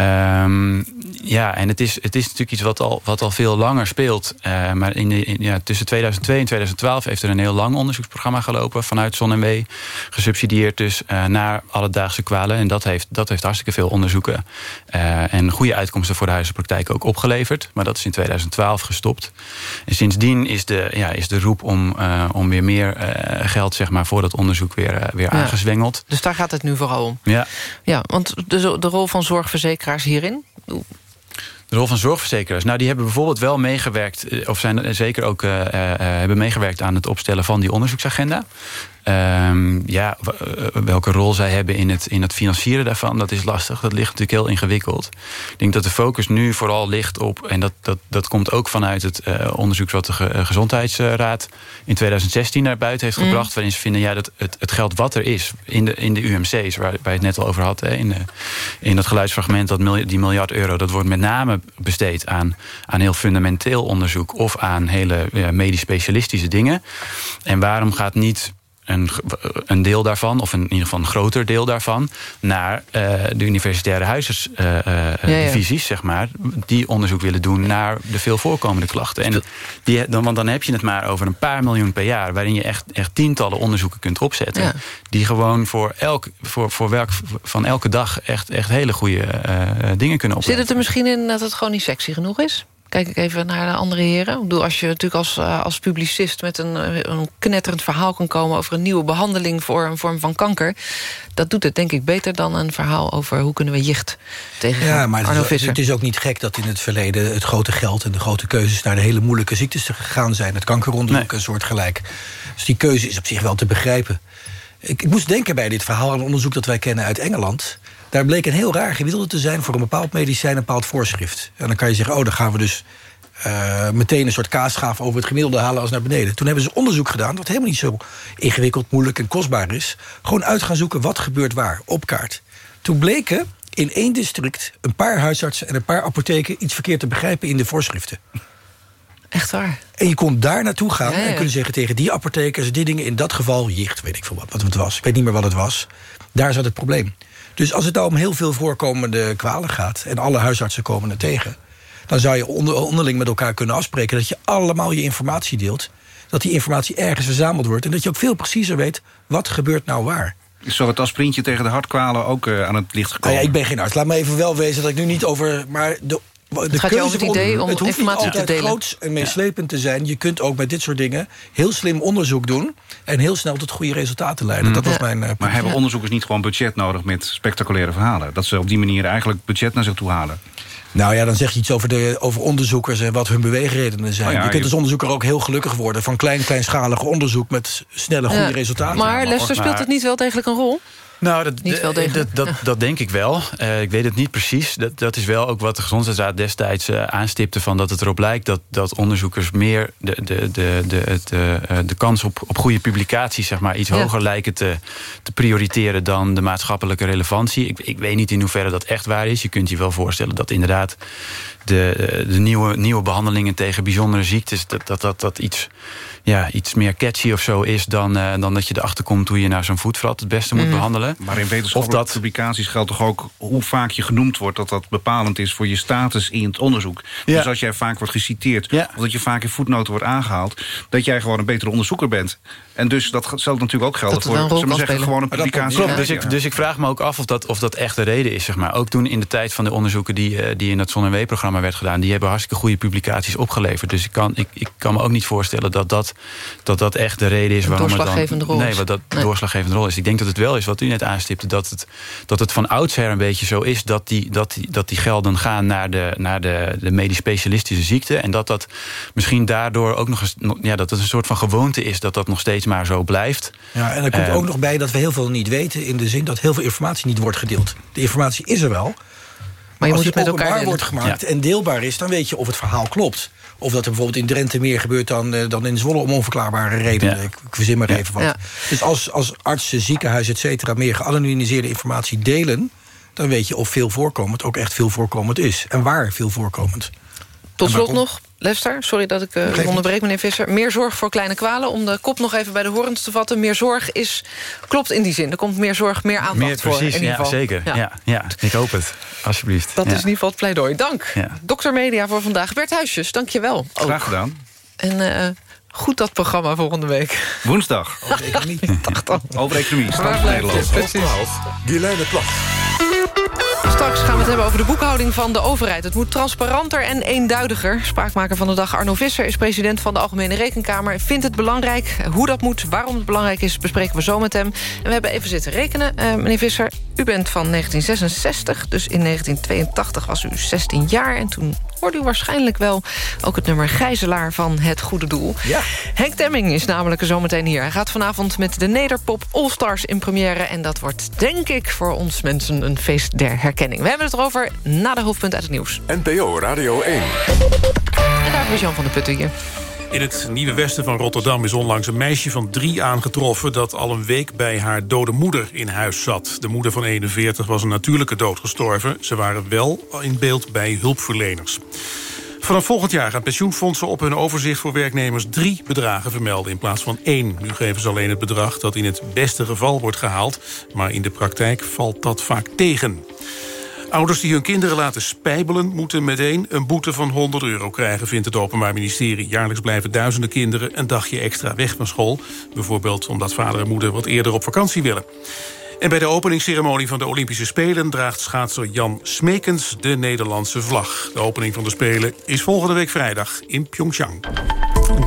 Um, ja, en het is, het is natuurlijk iets wat al, wat al veel langer speelt. Uh, maar in de, in, ja, tussen 2002 en 2012 heeft er een heel lang onderzoeksprogramma gelopen... vanuit ZonMW, gesubsidieerd dus uh, naar alledaagse kwalen. En dat heeft, dat heeft hartstikke veel onderzoeken... Uh, en goede uitkomsten voor de huisartspraktijk ook opgeleverd. Maar dat is in 2012 gestopt. En sindsdien is de, ja, is de roep om, om weer meer geld zeg maar, voor dat onderzoek weer, weer ja. aangezwengeld. Dus daar gaat het nu vooral om? Ja. Ja, want de, de rol van hierin? De rol van zorgverzekeraars. Nou, die hebben bijvoorbeeld wel meegewerkt... of zijn zeker ook uh, hebben meegewerkt aan het opstellen van die onderzoeksagenda. Um, ja, welke rol zij hebben in het, in het financieren daarvan, dat is lastig. Dat ligt natuurlijk heel ingewikkeld. Ik denk dat de focus nu vooral ligt op... en dat, dat, dat komt ook vanuit het uh, onderzoek... wat de Ge Gezondheidsraad in 2016 naar buiten heeft gebracht... Mm. waarin ze vinden ja, dat het, het geld wat er is in de, in de UMC's... waar, je het net al over had, hè, in, de, in dat geluidsfragment... Dat miljard, die miljard euro, dat wordt met name besteed aan, aan heel fundamenteel onderzoek... of aan hele ja, medisch specialistische dingen. En waarom gaat niet een, een deel daarvan, of in ieder geval een groter deel daarvan... naar uh, de universitaire huisartsdivisies, uh, ja, ja. zeg maar... die onderzoek willen doen naar de veel voorkomende klachten. En die, dan, want dan heb je het maar over een paar miljoen per jaar... waarin je echt, echt tientallen onderzoeken kunt opzetten... Ja. die gewoon voor, elk, voor, voor werk van elke dag echt, echt hele goede dingen kunnen opzetten. Zit het er misschien in dat het gewoon niet sexy genoeg is? Kijk ik even naar de andere heren. Ik bedoel, als je natuurlijk als, uh, als publicist met een, een knetterend verhaal kan komen... over een nieuwe behandeling voor een vorm van kanker... dat doet het denk ik beter dan een verhaal over hoe kunnen we jicht tegen Ja, maar Arno het, Visser. het is ook niet gek dat in het verleden het grote geld... en de grote keuzes naar de hele moeilijke ziektes gegaan zijn. Het kankeronderzoek nee. en soortgelijk. Dus die keuze is op zich wel te begrijpen. Ik, ik moest denken bij dit verhaal aan een onderzoek dat wij kennen uit Engeland... Daar bleek een heel raar gemiddelde te zijn voor een bepaald medicijn, een bepaald voorschrift. En dan kan je zeggen, oh, dan gaan we dus uh, meteen een soort kaasschaaf over het gemiddelde halen als naar beneden. Toen hebben ze onderzoek gedaan, wat helemaal niet zo ingewikkeld, moeilijk en kostbaar is. Gewoon uit gaan zoeken wat gebeurt waar, op kaart. Toen bleken in één district een paar huisartsen en een paar apotheken iets verkeerd te begrijpen in de voorschriften. Echt waar? En je kon daar naartoe gaan Ja, ja. en kunnen zeggen tegen die apothekers... die dingen in dat geval, jicht, weet ik veel wat, wat het was. Ik weet niet meer wat het was. Daar zat het probleem. Dus als het nou om heel veel voorkomende kwalen gaat... en alle huisartsen komen er tegen... dan zou je onder, onderling met elkaar kunnen afspreken... dat je allemaal je informatie deelt. Dat die informatie ergens verzameld wordt... en dat je ook veel preciezer weet wat gebeurt nou waar. Is zo het aspirintje tegen de hartkwalen ook eh, aan het licht Nou gekomen? ja, ik ben geen arts. Laat me even wel wezen dat ik nu niet over... Maar de, de gaat je keuze over het idee om het hoeft informatie niet te altijd delen. groots en meeslepend te zijn. Je kunt ook bij dit soort dingen heel slim onderzoek doen... en heel snel tot goede resultaten leiden. Dat was mijn... eh, Maar hebben onderzoekers niet gewoon budget nodig met spectaculaire verhalen? Dat ze op die manier eigenlijk budget naar zich toe halen? Nou ja, dan zeg je iets over, de, over onderzoekers en wat hun beweegredenen zijn. Oh ja, je kunt als onderzoeker ook heel gelukkig worden... van klein, kleinschalig onderzoek met snelle, goede Ja. resultaten. Maar Lester, speelt het niet wel degelijk een rol? Nou, dat, wel dat, dat, dat denk ik wel. Eh, ik weet het niet precies. Dat, dat is wel ook wat de Gezondheidsraad destijds eh, aanstipte... Van dat het erop lijkt dat, dat onderzoekers meer de, de, de, de, eh, eh, de kans op, op goede publicaties... Zeg maar, iets Ja. hoger lijken te, te prioriteren dan de maatschappelijke relevantie. Ik, ik weet niet in hoeverre dat echt waar is. Je kunt je wel voorstellen dat inderdaad de, eh, de nieuwe, nieuwe behandelingen tegen bijzondere ziektes... dat dat, dat, dat iets, ja, iets meer catchy of zo is dan, eh, dan dat je erachter komt... hoe je nou zo'n voetvrat het beste moet Mhm. behandelen. Maar in wetenschappelijke publicaties geldt toch ook hoe vaak je genoemd wordt... dat dat bepalend is voor je status in het onderzoek. Ja. Dus als jij vaak wordt geciteerd, of dat je vaak in voetnoten wordt aangehaald... dat jij gewoon een betere onderzoeker bent. En dus dat zal natuurlijk ook gelden voor een zeggen, gewoon een publicatie. Klopt, dus ik, dus ik vraag me ook af of dat, of dat echt de reden is. Zeg maar. Ook toen in de tijd van de onderzoeken die, eh, die in het Zon- en W-programma werd gedaan... die hebben hartstikke goede publicaties opgeleverd. Dus ik kan, ik, ik kan me ook niet voorstellen dat dat, dat, dat echt de reden is... Een waarom het doorslaggevende dan, rol Nee, wat dat Nee. doorslaggevende rol is. Ik denk dat het wel is wat u net aanstipte... dat het, dat het van oudsher een beetje zo is... dat die, dat die, dat die gelden gaan naar de, naar de, de medisch specialistische ziekte... en dat dat misschien daardoor ook nog eens... ja, dat het een soort van gewoonte is... dat dat nog steeds maar zo blijft. Ja, en er komt Eh, ook nog bij dat we heel veel niet weten... in de zin dat heel veel informatie niet wordt gedeeld. De informatie is er wel. Maar je als moet het met elkaar wordt gemaakt Ja. en deelbaar is... dan weet je of het verhaal klopt. Of dat er bijvoorbeeld in Drenthe meer gebeurt dan, eh, dan in Zwolle... om onverklaarbare redenen. Ik, ik verzin maar even wat. Ja. Dus als, als artsen, ziekenhuizen, et cetera... meer geanonimiseerde informatie delen... dan weet je of veel voorkomend ook echt veel voorkomend is. En waar veel voorkomend. Tot slot nog, Lester, sorry dat ik eh, niet. onderbreek, meneer Visser. Meer zorg voor kleine kwalen, om de kop nog even bij de horens te vatten. Meer zorg is, klopt in die zin. Er komt meer zorg, meer aandacht Meer voor. precies, in ieder ja, geval. zeker. Ja. Ja, ik hoop het. Alsjeblieft. Dat Ja. is in ieder geval het pleidooi. Dank. Ja. Dokter Media voor vandaag. Bert Huisjes, dank je wel. ook. Graag gedaan. En eh, goed dat programma volgende week. Woensdag. Over economie. Waar van blijft Nederland. Precies. Guilaine. Straks gaan we het hebben over de boekhouding van de overheid. Het moet transparanter en eenduidiger. Spraakmaker van de dag Arno Visser is president van de Algemene Rekenkamer. Vindt het belangrijk. Hoe dat moet, waarom het belangrijk is, bespreken we zo met hem. En we hebben even zitten rekenen. Eh, meneer Visser, u bent van 1966, dus in 1982 was u 16 jaar. En toen hoorde u waarschijnlijk wel ook het nummer Gijzelaar van Het Goede Doel. Ja. Henk Temming is namelijk zometeen hier. Hij gaat vanavond met de Nederpop All-Stars in première... en dat wordt, denk ik, voor ons mensen een feest der herkenning. We hebben het erover na de hoofdpunt uit het nieuws. NPO Radio 1. En daar is Jan van der Putten hier. In het nieuwe westen van Rotterdam is onlangs een meisje van drie aangetroffen... dat al een week bij haar dode moeder in huis zat. De moeder van 41 was een natuurlijke dood gestorven. Ze waren wel in beeld bij hulpverleners. Vanaf volgend jaar gaan pensioenfondsen op hun overzicht voor werknemers drie bedragen vermelden in plaats van één. Nu geven ze alleen het bedrag dat in het beste geval wordt gehaald, maar in de praktijk valt dat vaak tegen. Ouders die hun kinderen laten spijbelen... moeten meteen een boete van 100 euro krijgen, vindt het Openbaar Ministerie. Jaarlijks blijven duizenden kinderen een dagje extra weg van school. Bijvoorbeeld omdat vader en moeder wat eerder op vakantie willen. En bij de openingsceremonie van de Olympische Spelen... draagt schaatser Jan Smekens de Nederlandse vlag. De opening van de Spelen is volgende week vrijdag in Pyeongchang.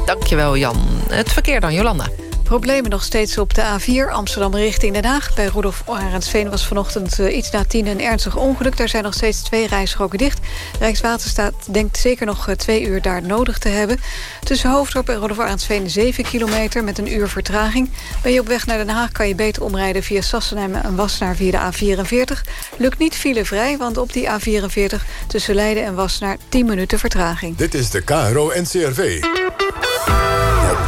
Dankjewel, Jan. Het verkeer dan, Jolanda. Problemen nog steeds op de A4 Amsterdam richting Den Haag. Bij Rudolf Arendsveen was vanochtend eh, iets na tien een ernstig ongeluk. Daar zijn nog steeds twee rijstroken dicht. Rijkswaterstaat denkt zeker nog eh, twee uur daar nodig te hebben. Tussen Hoofddorp en Rudolf Arendsveen 7 kilometer met een uur vertraging. Ben je op weg naar Den Haag kan je beter omrijden via Sassenheim en Wassenaar via de A44. Lukt niet filevrij, want op die A44 tussen Leiden en Wassenaar 10 minuten vertraging. Dit is de KRO NCRV.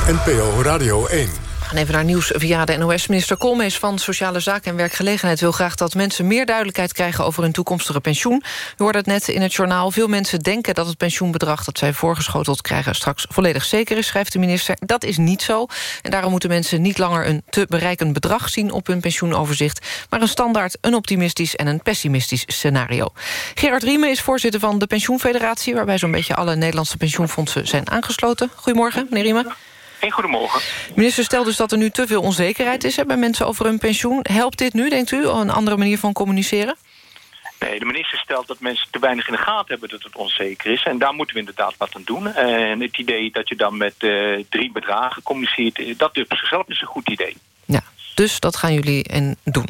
NPO Radio 1. Even naar nieuws via de NOS. Minister Koolmees van Sociale Zaken en Werkgelegenheid... wil graag dat mensen meer duidelijkheid krijgen over hun toekomstige pensioen. U hoorde het net in het journaal. Veel mensen denken dat het pensioenbedrag dat zij voorgeschoteld krijgen... straks volledig zeker is, schrijft de minister. Dat is niet zo. En daarom moeten mensen niet langer een te bereikend bedrag zien... op hun pensioenoverzicht, maar een standaard, een optimistisch... en een pessimistisch scenario. Gerard Riemen is voorzitter van de Pensioenfederatie... waarbij zo'n beetje alle Nederlandse pensioenfondsen zijn aangesloten. Goedemorgen, meneer Riemen. Hey, goedemorgen. Minister stelt dus dat er nu te veel onzekerheid is hè, bij mensen over hun pensioen. Helpt dit nu, denkt u, een andere manier van communiceren? Nee, de minister stelt dat mensen te weinig in de gaten hebben dat het onzeker is. En daar moeten we inderdaad wat aan doen. En het idee dat je dan met uh, drie bedragen communiceert... Eh, dat op zichzelf is een goed idee. Ja, dus dat gaan jullie en doen.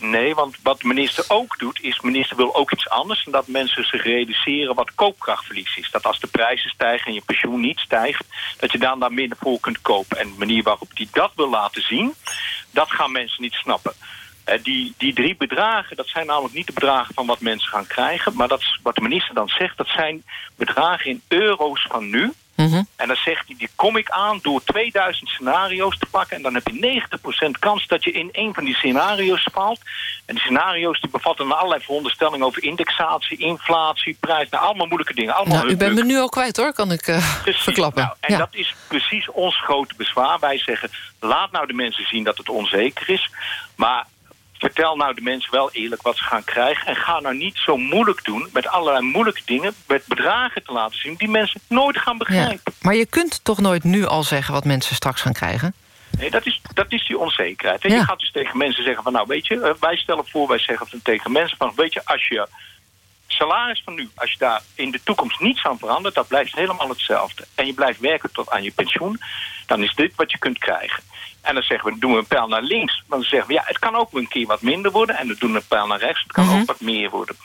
Nee, want wat de minister ook doet, is de minister wil ook iets anders. En dat mensen zich realiseren wat koopkrachtverlies is. Dat als de prijzen stijgen en je pensioen niet stijgt, dat je dan daar minder voor kunt kopen. En de manier waarop hij dat wil laten zien, dat gaan mensen niet snappen. Uh, die, die drie bedragen, dat zijn namelijk niet de bedragen van wat mensen gaan krijgen. Maar dat wat de minister dan zegt, dat zijn bedragen in euro's van nu. Mhm. En dan zegt hij, die kom ik aan door 2000 scenario's te pakken. En dan heb je 90% kans dat je in een van die scenario's valt. En die scenario's die bevatten allerlei veronderstellingen over indexatie, inflatie, prijs. Nou, allemaal moeilijke dingen. Allemaal nou, u bent me nu al kwijt hoor, kan ik uh, verklappen. Nou, en dat is precies ons grote bezwaar. Wij zeggen, laat nou de mensen zien dat het onzeker is. Maar vertel nou de mensen wel eerlijk wat ze gaan krijgen. En ga nou niet zo moeilijk doen met allerlei moeilijke dingen... met bedragen te laten zien die mensen nooit gaan begrijpen. Ja, maar je kunt toch nooit nu al zeggen wat mensen straks gaan krijgen? Nee, dat is, dat is die onzekerheid. En je gaat dus tegen mensen zeggen van... nou weet je, eh, wij stellen voor, wij zeggen tegen mensen van... weet je, als je salaris van nu, als je daar in de toekomst niets aan verandert... dat blijft helemaal hetzelfde. En je blijft werken tot aan je pensioen... dan is dit wat je kunt krijgen. En dan zeggen we, doen we een pijl naar links. Dan zeggen we, ja, het kan ook een keer wat minder worden. En we doen een pijl naar rechts, het kan Mhm. ook wat meer worden.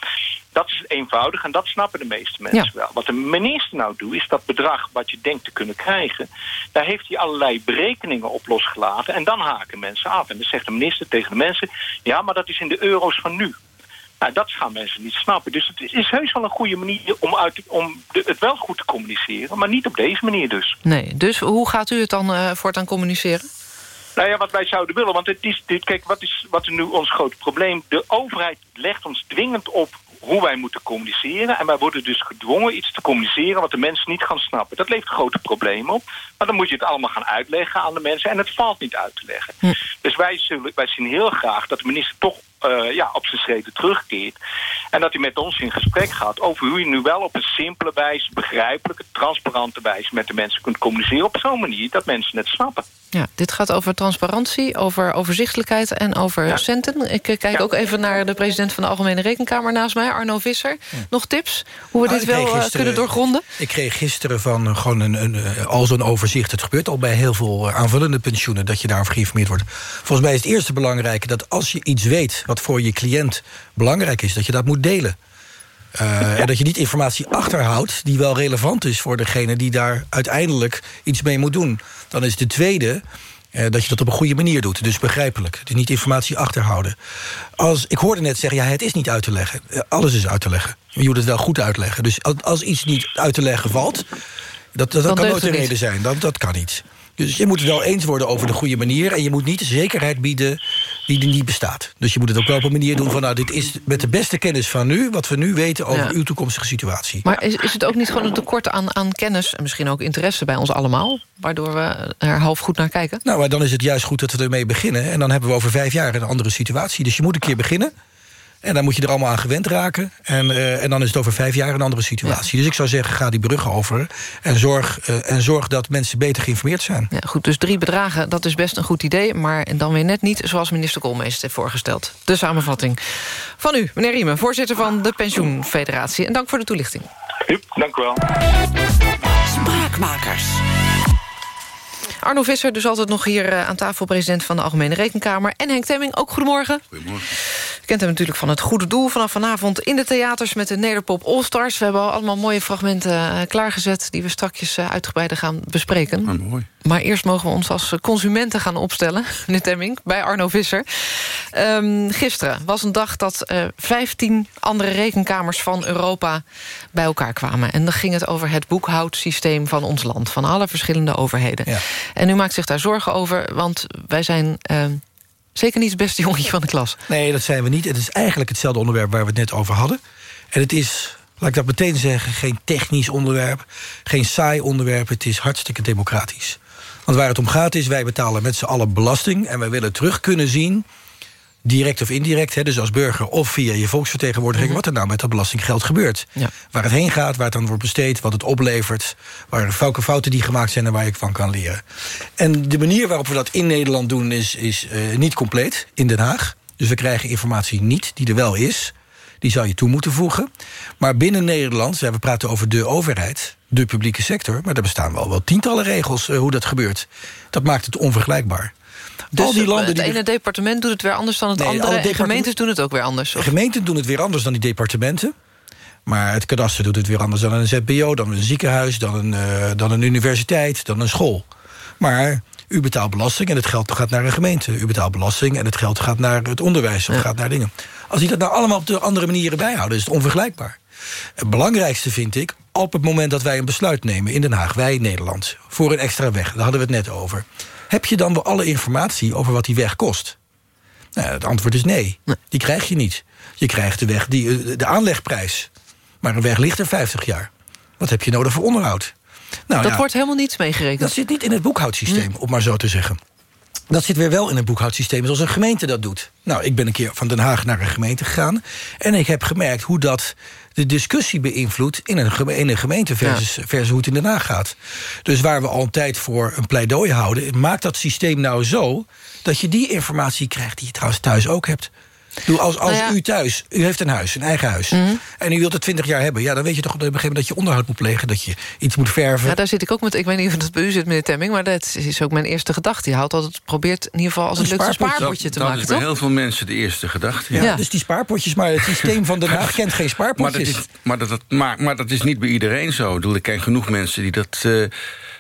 Dat is eenvoudig en dat snappen de meeste mensen wel. Wat de minister nou doet, is dat bedrag wat je denkt te kunnen krijgen... daar heeft hij allerlei berekeningen op losgelaten. En dan haken mensen af. En dan zegt de minister tegen de mensen... ja, maar dat is in de euro's van nu. Nou, dat gaan mensen niet snappen. Dus het is heus wel een goede manier om, uit, om de- het wel goed te communiceren... maar niet op deze manier dus. Nee, dus hoe gaat u het dan eh, voortaan communiceren? Nou ja, wat wij zouden willen, want het is, dit, kijk, wat is, wat is nu ons grote probleem? De overheid legt ons dwingend op hoe wij moeten communiceren. En wij worden dus gedwongen iets te communiceren wat de mensen niet gaan snappen. Dat levert grote problemen op. Maar dan moet je het allemaal gaan uitleggen aan de mensen. En het valt niet uit te leggen. Dus wij, zullen, wij zien heel graag dat de minister toch eh, ja, op zijn schreden terugkeert. En dat hij met ons in gesprek gaat over hoe je nu wel op een simpele wijze, begrijpelijke, transparante wijze met de mensen kunt communiceren. Op zo'n manier dat mensen het snappen. Ja, dit gaat over transparantie, over overzichtelijkheid en over centen. Ik eh, kijk ook even naar de president van de Algemene Rekenkamer naast mij, Arno Visser. Nog tips hoe we Nou, dit wel eh, gisteren- kunnen doorgronden? Ik kreeg gisteren van gewoon een, een, al zo'n overzicht. Het gebeurt al bij heel veel aanvullende pensioenen... dat je daarover geïnformeerd wordt. Volgens mij is het eerste belangrijke dat als je iets weet... wat voor je cliënt belangrijk is, dat je dat moet delen. Eh, En dat je niet informatie achterhoudt die wel relevant is... voor degene die daar uiteindelijk iets mee moet doen. Dan is de tweede eh, dat je dat op een goede manier doet. Dus begrijpelijk. Dus niet informatie achterhouden. Als, ik hoorde net zeggen, ja, het is niet uit te leggen. Eh, Alles is uit te leggen. Je moet het wel goed uitleggen. Dus als, als iets niet uit te leggen valt... dat, dat, dat kan nooit niet. reden zijn. Dat, dat kan niet. Dus je moet het wel eens worden over de goede manier... en je moet niet de zekerheid bieden die er niet bestaat. Dus je moet het ook wel op een manier doen van... nou, dit is met de beste kennis van nu... wat we nu weten over Ja. uw toekomstige situatie. Maar is, is het ook niet gewoon een tekort aan, aan kennis... en misschien ook interesse bij ons allemaal... waardoor we er half goed naar kijken? Nou, maar dan is het juist goed dat we ermee beginnen. En dan hebben we over vijf jaar een andere situatie. Dus je moet een keer beginnen. En dan moet je er allemaal aan gewend raken. En, eh, en dan is het over vijf jaar een andere situatie. Dus ik zou zeggen, ga die brug over. En zorg, eh, en zorg dat mensen beter geïnformeerd zijn. Ja, goed, dus drie bedragen, dat is best een goed idee... maar dan weer net niet zoals minister Koolmees het heeft voorgesteld. De samenvatting van u, meneer Riemen, voorzitter van de Pensioenfederatie. En dank voor de toelichting. dank u wel. Spraakmakers. Arno Visser, dus altijd nog hier eh, aan tafel... president van de Algemene Rekenkamer. En Henk Temming, ook goedemorgen. Goedemorgen. kent hem natuurlijk van het goede doel. Vanaf vanavond in de theaters met de Nederpop All-Stars. We hebben al allemaal mooie fragmenten uh, klaargezet... die we straks uh, uitgebreider gaan bespreken. Ah, mooi. Maar eerst mogen we ons als consumenten gaan opstellen. Meneer Temming, bij Arno Visser. Um, gisteren was een dag dat uh, 15 andere rekenkamers van Europa bij elkaar kwamen. En dan ging het over het boekhoudsysteem van ons land. Van alle verschillende overheden. Ja. En u maakt zich daar zorgen over, want wij zijn... Uh, Zeker niet het beste jongetje van de klas. Nee, dat zijn we niet. Het is eigenlijk hetzelfde onderwerp waar we het net over hadden. En het is, laat ik dat meteen zeggen... geen technisch onderwerp, geen saai onderwerp. Het is hartstikke democratisch. Want waar het om gaat is, wij betalen met z'n allen belasting... en wij willen terug kunnen zien direct of indirect, hè, dus als burger of via je volksvertegenwoordiging... Mm -hmm. wat er nou met dat belastinggeld gebeurt. Ja. Waar het heen gaat, waar het dan wordt besteed, wat het oplevert... waar welke fouten die gemaakt zijn en waar je van kan leren. En de manier waarop we dat in Nederland doen is, is uh, niet compleet in Den Haag. Dus we krijgen informatie niet die er wel is. Die zou je toe moeten voegen. Maar binnen Nederland, we praten over de overheid... de publieke sector, maar er bestaan wel, wel tientallen regels... Uh, hoe dat gebeurt. Dat maakt het onvergelijkbaar. Dus al die landen het die ene departement doet het weer anders dan het nee, andere... en gemeentes doen het ook weer anders? Of? Gemeenten doen het weer anders dan die departementen. Maar het kadaster doet het weer anders dan een ZBO... dan een ziekenhuis, dan een, uh, dan een universiteit, dan een school. Maar u betaalt belasting en het geld gaat naar een gemeente. U betaalt belasting en het geld gaat naar het onderwijs... of ja. gaat naar dingen. Als die dat nou allemaal op de andere manieren bijhouden... is het onvergelijkbaar. Het belangrijkste vind ik, op het moment dat wij een besluit nemen... in Den Haag, wij Nederland, voor een extra weg... daar hadden we het net over heb je dan wel alle informatie over wat die weg kost? Nou, het antwoord is nee. nee. Die krijg je niet. Je krijgt de, weg die, de aanlegprijs. Maar een weg ligt er 50 jaar. Wat heb je nodig voor onderhoud? Nou, dat ja, wordt helemaal niets meegerekend. Dat zit niet in het boekhoudsysteem, om maar zo te zeggen. Dat zit weer wel in het boekhoudsysteem zoals een gemeente dat doet. Nou, ik ben een keer van Den Haag naar een gemeente gegaan... en ik heb gemerkt hoe dat de discussie beïnvloedt... in een, in een gemeente versus, ja. versus hoe het in Den Haag gaat. Dus waar we al een tijd voor een pleidooi houden... maakt dat systeem nou zo dat je die informatie krijgt... die je trouwens thuis ook hebt. Doe, als als nou ja. u thuis, u heeft een huis, een eigen huis... Mm -hmm. en u wilt het 20 jaar hebben... ja, dan weet je toch op een gegeven moment dat je onderhoud moet plegen... dat je iets moet verven. Ja, daar zit ik ook met... ik weet niet of het bij u zit, meneer Temming... maar dat is ook mijn eerste gedachte. Je houdt altijd, probeert in ieder geval als het lukt een spaarpotje te dat maken, Dat is bij heel veel mensen de eerste gedachte. Ja. ja. dus die spaarpotjes, maar het systeem van Den Haag kent geen spaarpotjes. Maar dat, is, maar, dat, maar, maar dat is niet bij iedereen zo. Ik ken genoeg mensen die dat... Uh,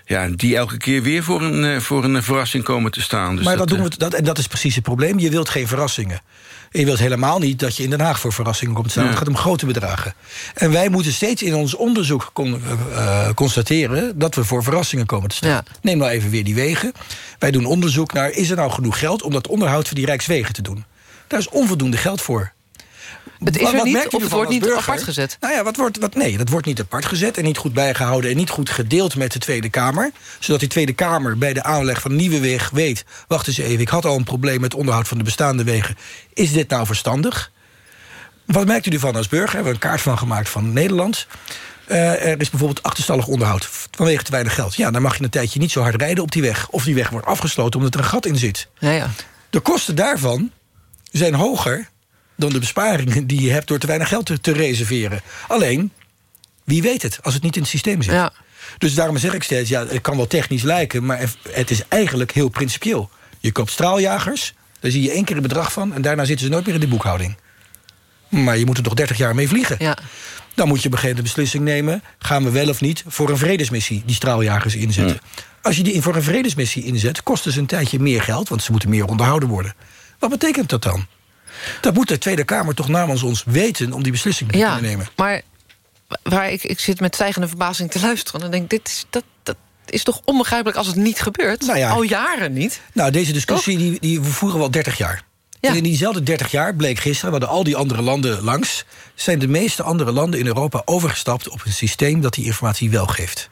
ja, die elke keer weer voor een, voor een verrassing komen te staan. Dus maar dat, dat, doen we, dat, en dat is precies het probleem. Je wilt geen verrassingen. En je wilt helemaal niet dat je in Den Haag voor verrassingen komt te staan. Ja. Het gaat om grote bedragen. En wij moeten steeds in ons onderzoek con uh, constateren... dat we voor verrassingen komen te staan. Ja. Neem nou even weer die wegen. Wij doen onderzoek naar, is er nou genoeg geld... om dat onderhoud voor die Rijkswegen te doen? Daar is onvoldoende geld voor. Het is er wat niet, of het wordt niet burger? apart gezet? Nou ja, wat wordt, wat, nee, dat wordt niet apart gezet en niet goed bijgehouden... en niet goed gedeeld met de Tweede Kamer. Zodat die Tweede Kamer bij de aanleg van nieuwe weg weet... wacht eens even, ik had al een probleem met onderhoud van de bestaande wegen. Is dit nou verstandig? Wat merkt u ervan als burger? We hebben een kaart van gemaakt van Nederland... Uh, er is bijvoorbeeld achterstallig onderhoud vanwege te weinig geld. Ja, dan mag je een tijdje niet zo hard rijden op die weg. Of die weg wordt afgesloten omdat er een gat in zit. Ja, ja. De kosten daarvan zijn hoger dan de besparingen die je hebt... door te weinig geld te, te reserveren. Alleen, wie weet het, als het niet in het systeem zit. Ja. Dus daarom zeg ik steeds, ja, het kan wel technisch lijken... maar het is eigenlijk heel principieel. Je koopt straaljagers, daar zie je één keer een bedrag van... en daarna zitten ze nooit meer in de boekhouding. Maar je moet er toch 30 jaar mee vliegen. Ja. Dan moet je op een gegeven moment beslissing nemen... gaan we wel of niet voor een vredesmissie die straaljagers inzetten. Als je die voor een vredesmissie inzet... kosten ze een tijdje meer geld, want ze moeten meer onderhouden worden. Wat betekent dat dan? Dat moet de Tweede Kamer toch namens ons weten... om die beslissing te ja, kunnen nemen. Maar waar ik, ik zit met stijgende verbazing te luisteren... en denk dit is, dat, dat is toch onbegrijpelijk als het niet gebeurt? Nou ja, Al jaren niet? Nou, deze discussie die, die voeren we al 30 jaar. Ja. En in diezelfde 30 jaar bleek gisteren... we al die andere landen langs... zijn de meeste andere landen in Europa overgestapt... op een systeem dat die informatie wel geeft.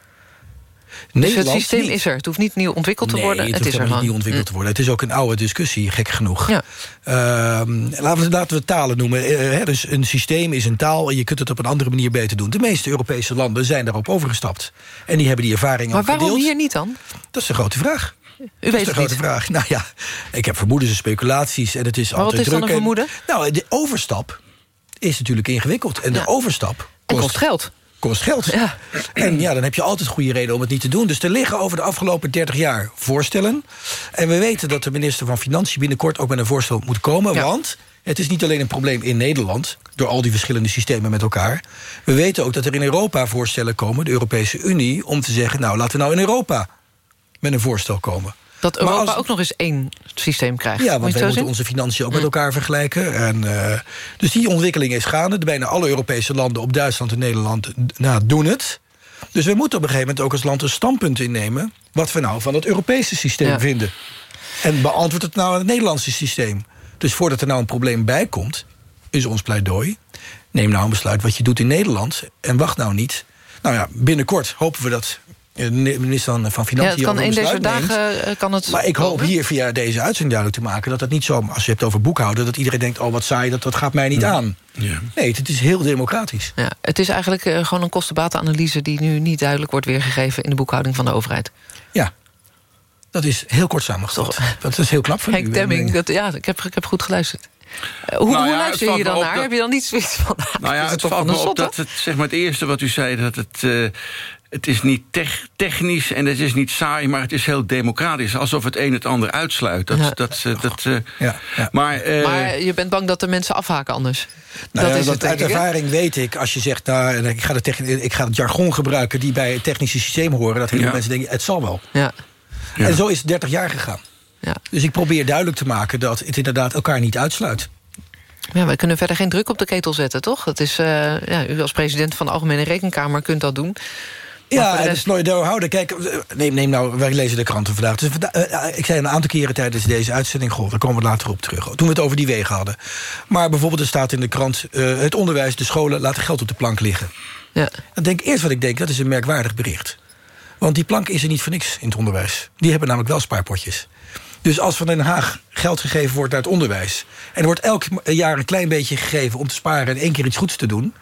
Dus het systeem niet. is er. Het hoeft niet nieuw ontwikkeld te nee, worden. Het, het is er niet nieuw ontwikkeld te worden. Het is ook een oude discussie, gek genoeg. Ja. Uh, laten, we, laten we talen noemen. Uh, dus een systeem is een taal en je kunt het op een andere manier beter doen. De meeste Europese landen zijn daarop overgestapt. En die hebben die ervaring Maar waarom gedeeld. hier niet dan? Dat is een grote vraag. U dat weet is de grote niet. vraag. Nou ja, ik heb vermoedens en speculaties. En het is maar altijd wat is druk dan een vermoeden? En, nou, de overstap is natuurlijk ingewikkeld. En Ja. de overstap En kost geld. Kost geld. Ja. En ja, dan heb je altijd goede reden om het niet te doen. Dus er liggen over de afgelopen 30 jaar voorstellen. En we weten dat de minister van Financiën binnenkort ook met een voorstel moet komen. Want het is niet alleen een probleem in Nederland... door al die verschillende systemen met elkaar. We weten ook dat er in Europa voorstellen komen... de Europese Unie, om te zeggen... nou, laten we nou in Europa met een voorstel komen. Dat Europa als- ook nog eens één systeem krijgt. Ja, want wij moeten zien? onze financiën ook met elkaar vergelijken. En, eh, dus die ontwikkeling is gaande. De bijna alle Europese landen op Duitsland en Nederland nou, doen het. Dus we moeten op een gegeven moment ook als land een standpunt innemen... wat we nou van het Europese systeem Ja. vinden. En beantwoord het nou aan het Nederlandse systeem. Dus voordat er nou een probleem bij komt, is ons pleidooi... neem nou een besluit wat je doet in Nederland en wacht nou niet. Nou ja, binnenkort hopen we dat minister van Ja, Financiën... het kan één deze neemt. dagen eh, kan het Maar ik hoop komen. hier via deze uitzending duidelijk te maken... dat het niet zo, als je hebt over boekhouden... dat iedereen denkt, oh wat saai, dat, dat gaat mij niet aan. Nee, het is heel democratisch. Ja, het is eigenlijk eh, gewoon een kostenbatenanalyse... die nu niet duidelijk wordt weergegeven... in de boekhouding van de overheid. Ja, dat is heel kort samengesteld. Dat is heel knap van Henk u. Demming, dat, ja, ik heb, ik heb goed geluisterd. Eh, hoe Nou ja, luister je dan naar? dat- Heb je dan niet zoiets van... Nou ja, het valt van me op dat het, zeg maar, het eerste wat u zei... dat het, eh, het is niet tech- technisch en het is niet saai... maar het is heel democratisch, alsof het een het ander uitsluit. Dat, Ja. dat, eh, dat, eh, Ja, Maar, eh, Maar je bent bang dat de mensen afhaken anders. Nou dat ja, is want het, uit ervaring weet ik, als je zegt... Nou, en ik, ga de ik ga het jargon gebruiken die bij het technische systeem horen... dat heel veel Ja. mensen denken, het zal wel. Ja. En zo is het 30 jaar gegaan. Ja. Dus ik probeer duidelijk te maken dat het inderdaad elkaar niet uitsluit. Ja, wij kunnen verder geen druk op de ketel zetten, toch? Dat is, eh, ja, u als president van de Algemene Rekenkamer kunt dat doen. Ja, rest- het nooit houden. Kijk, eh, neem, neem nou, wij lezen de kranten vandaag. Dus vanda- eh, ik zei een aantal keren tijdens deze uitzending... goh, daar komen we later op terug. Toen we het over die wegen hadden. Maar bijvoorbeeld er staat in de krant... eh, het onderwijs, de scholen laten geld op de plank liggen. Ja. Dan denk ik eerst wat ik denk, dat is een merkwaardig bericht. Want die plank is er niet voor niks in het onderwijs. Die hebben namelijk wel spaarpotjes. Dus als van Den Haag geld gegeven wordt naar het onderwijs... en er wordt elk jaar een klein beetje gegeven om te sparen... en één keer iets goeds te doen...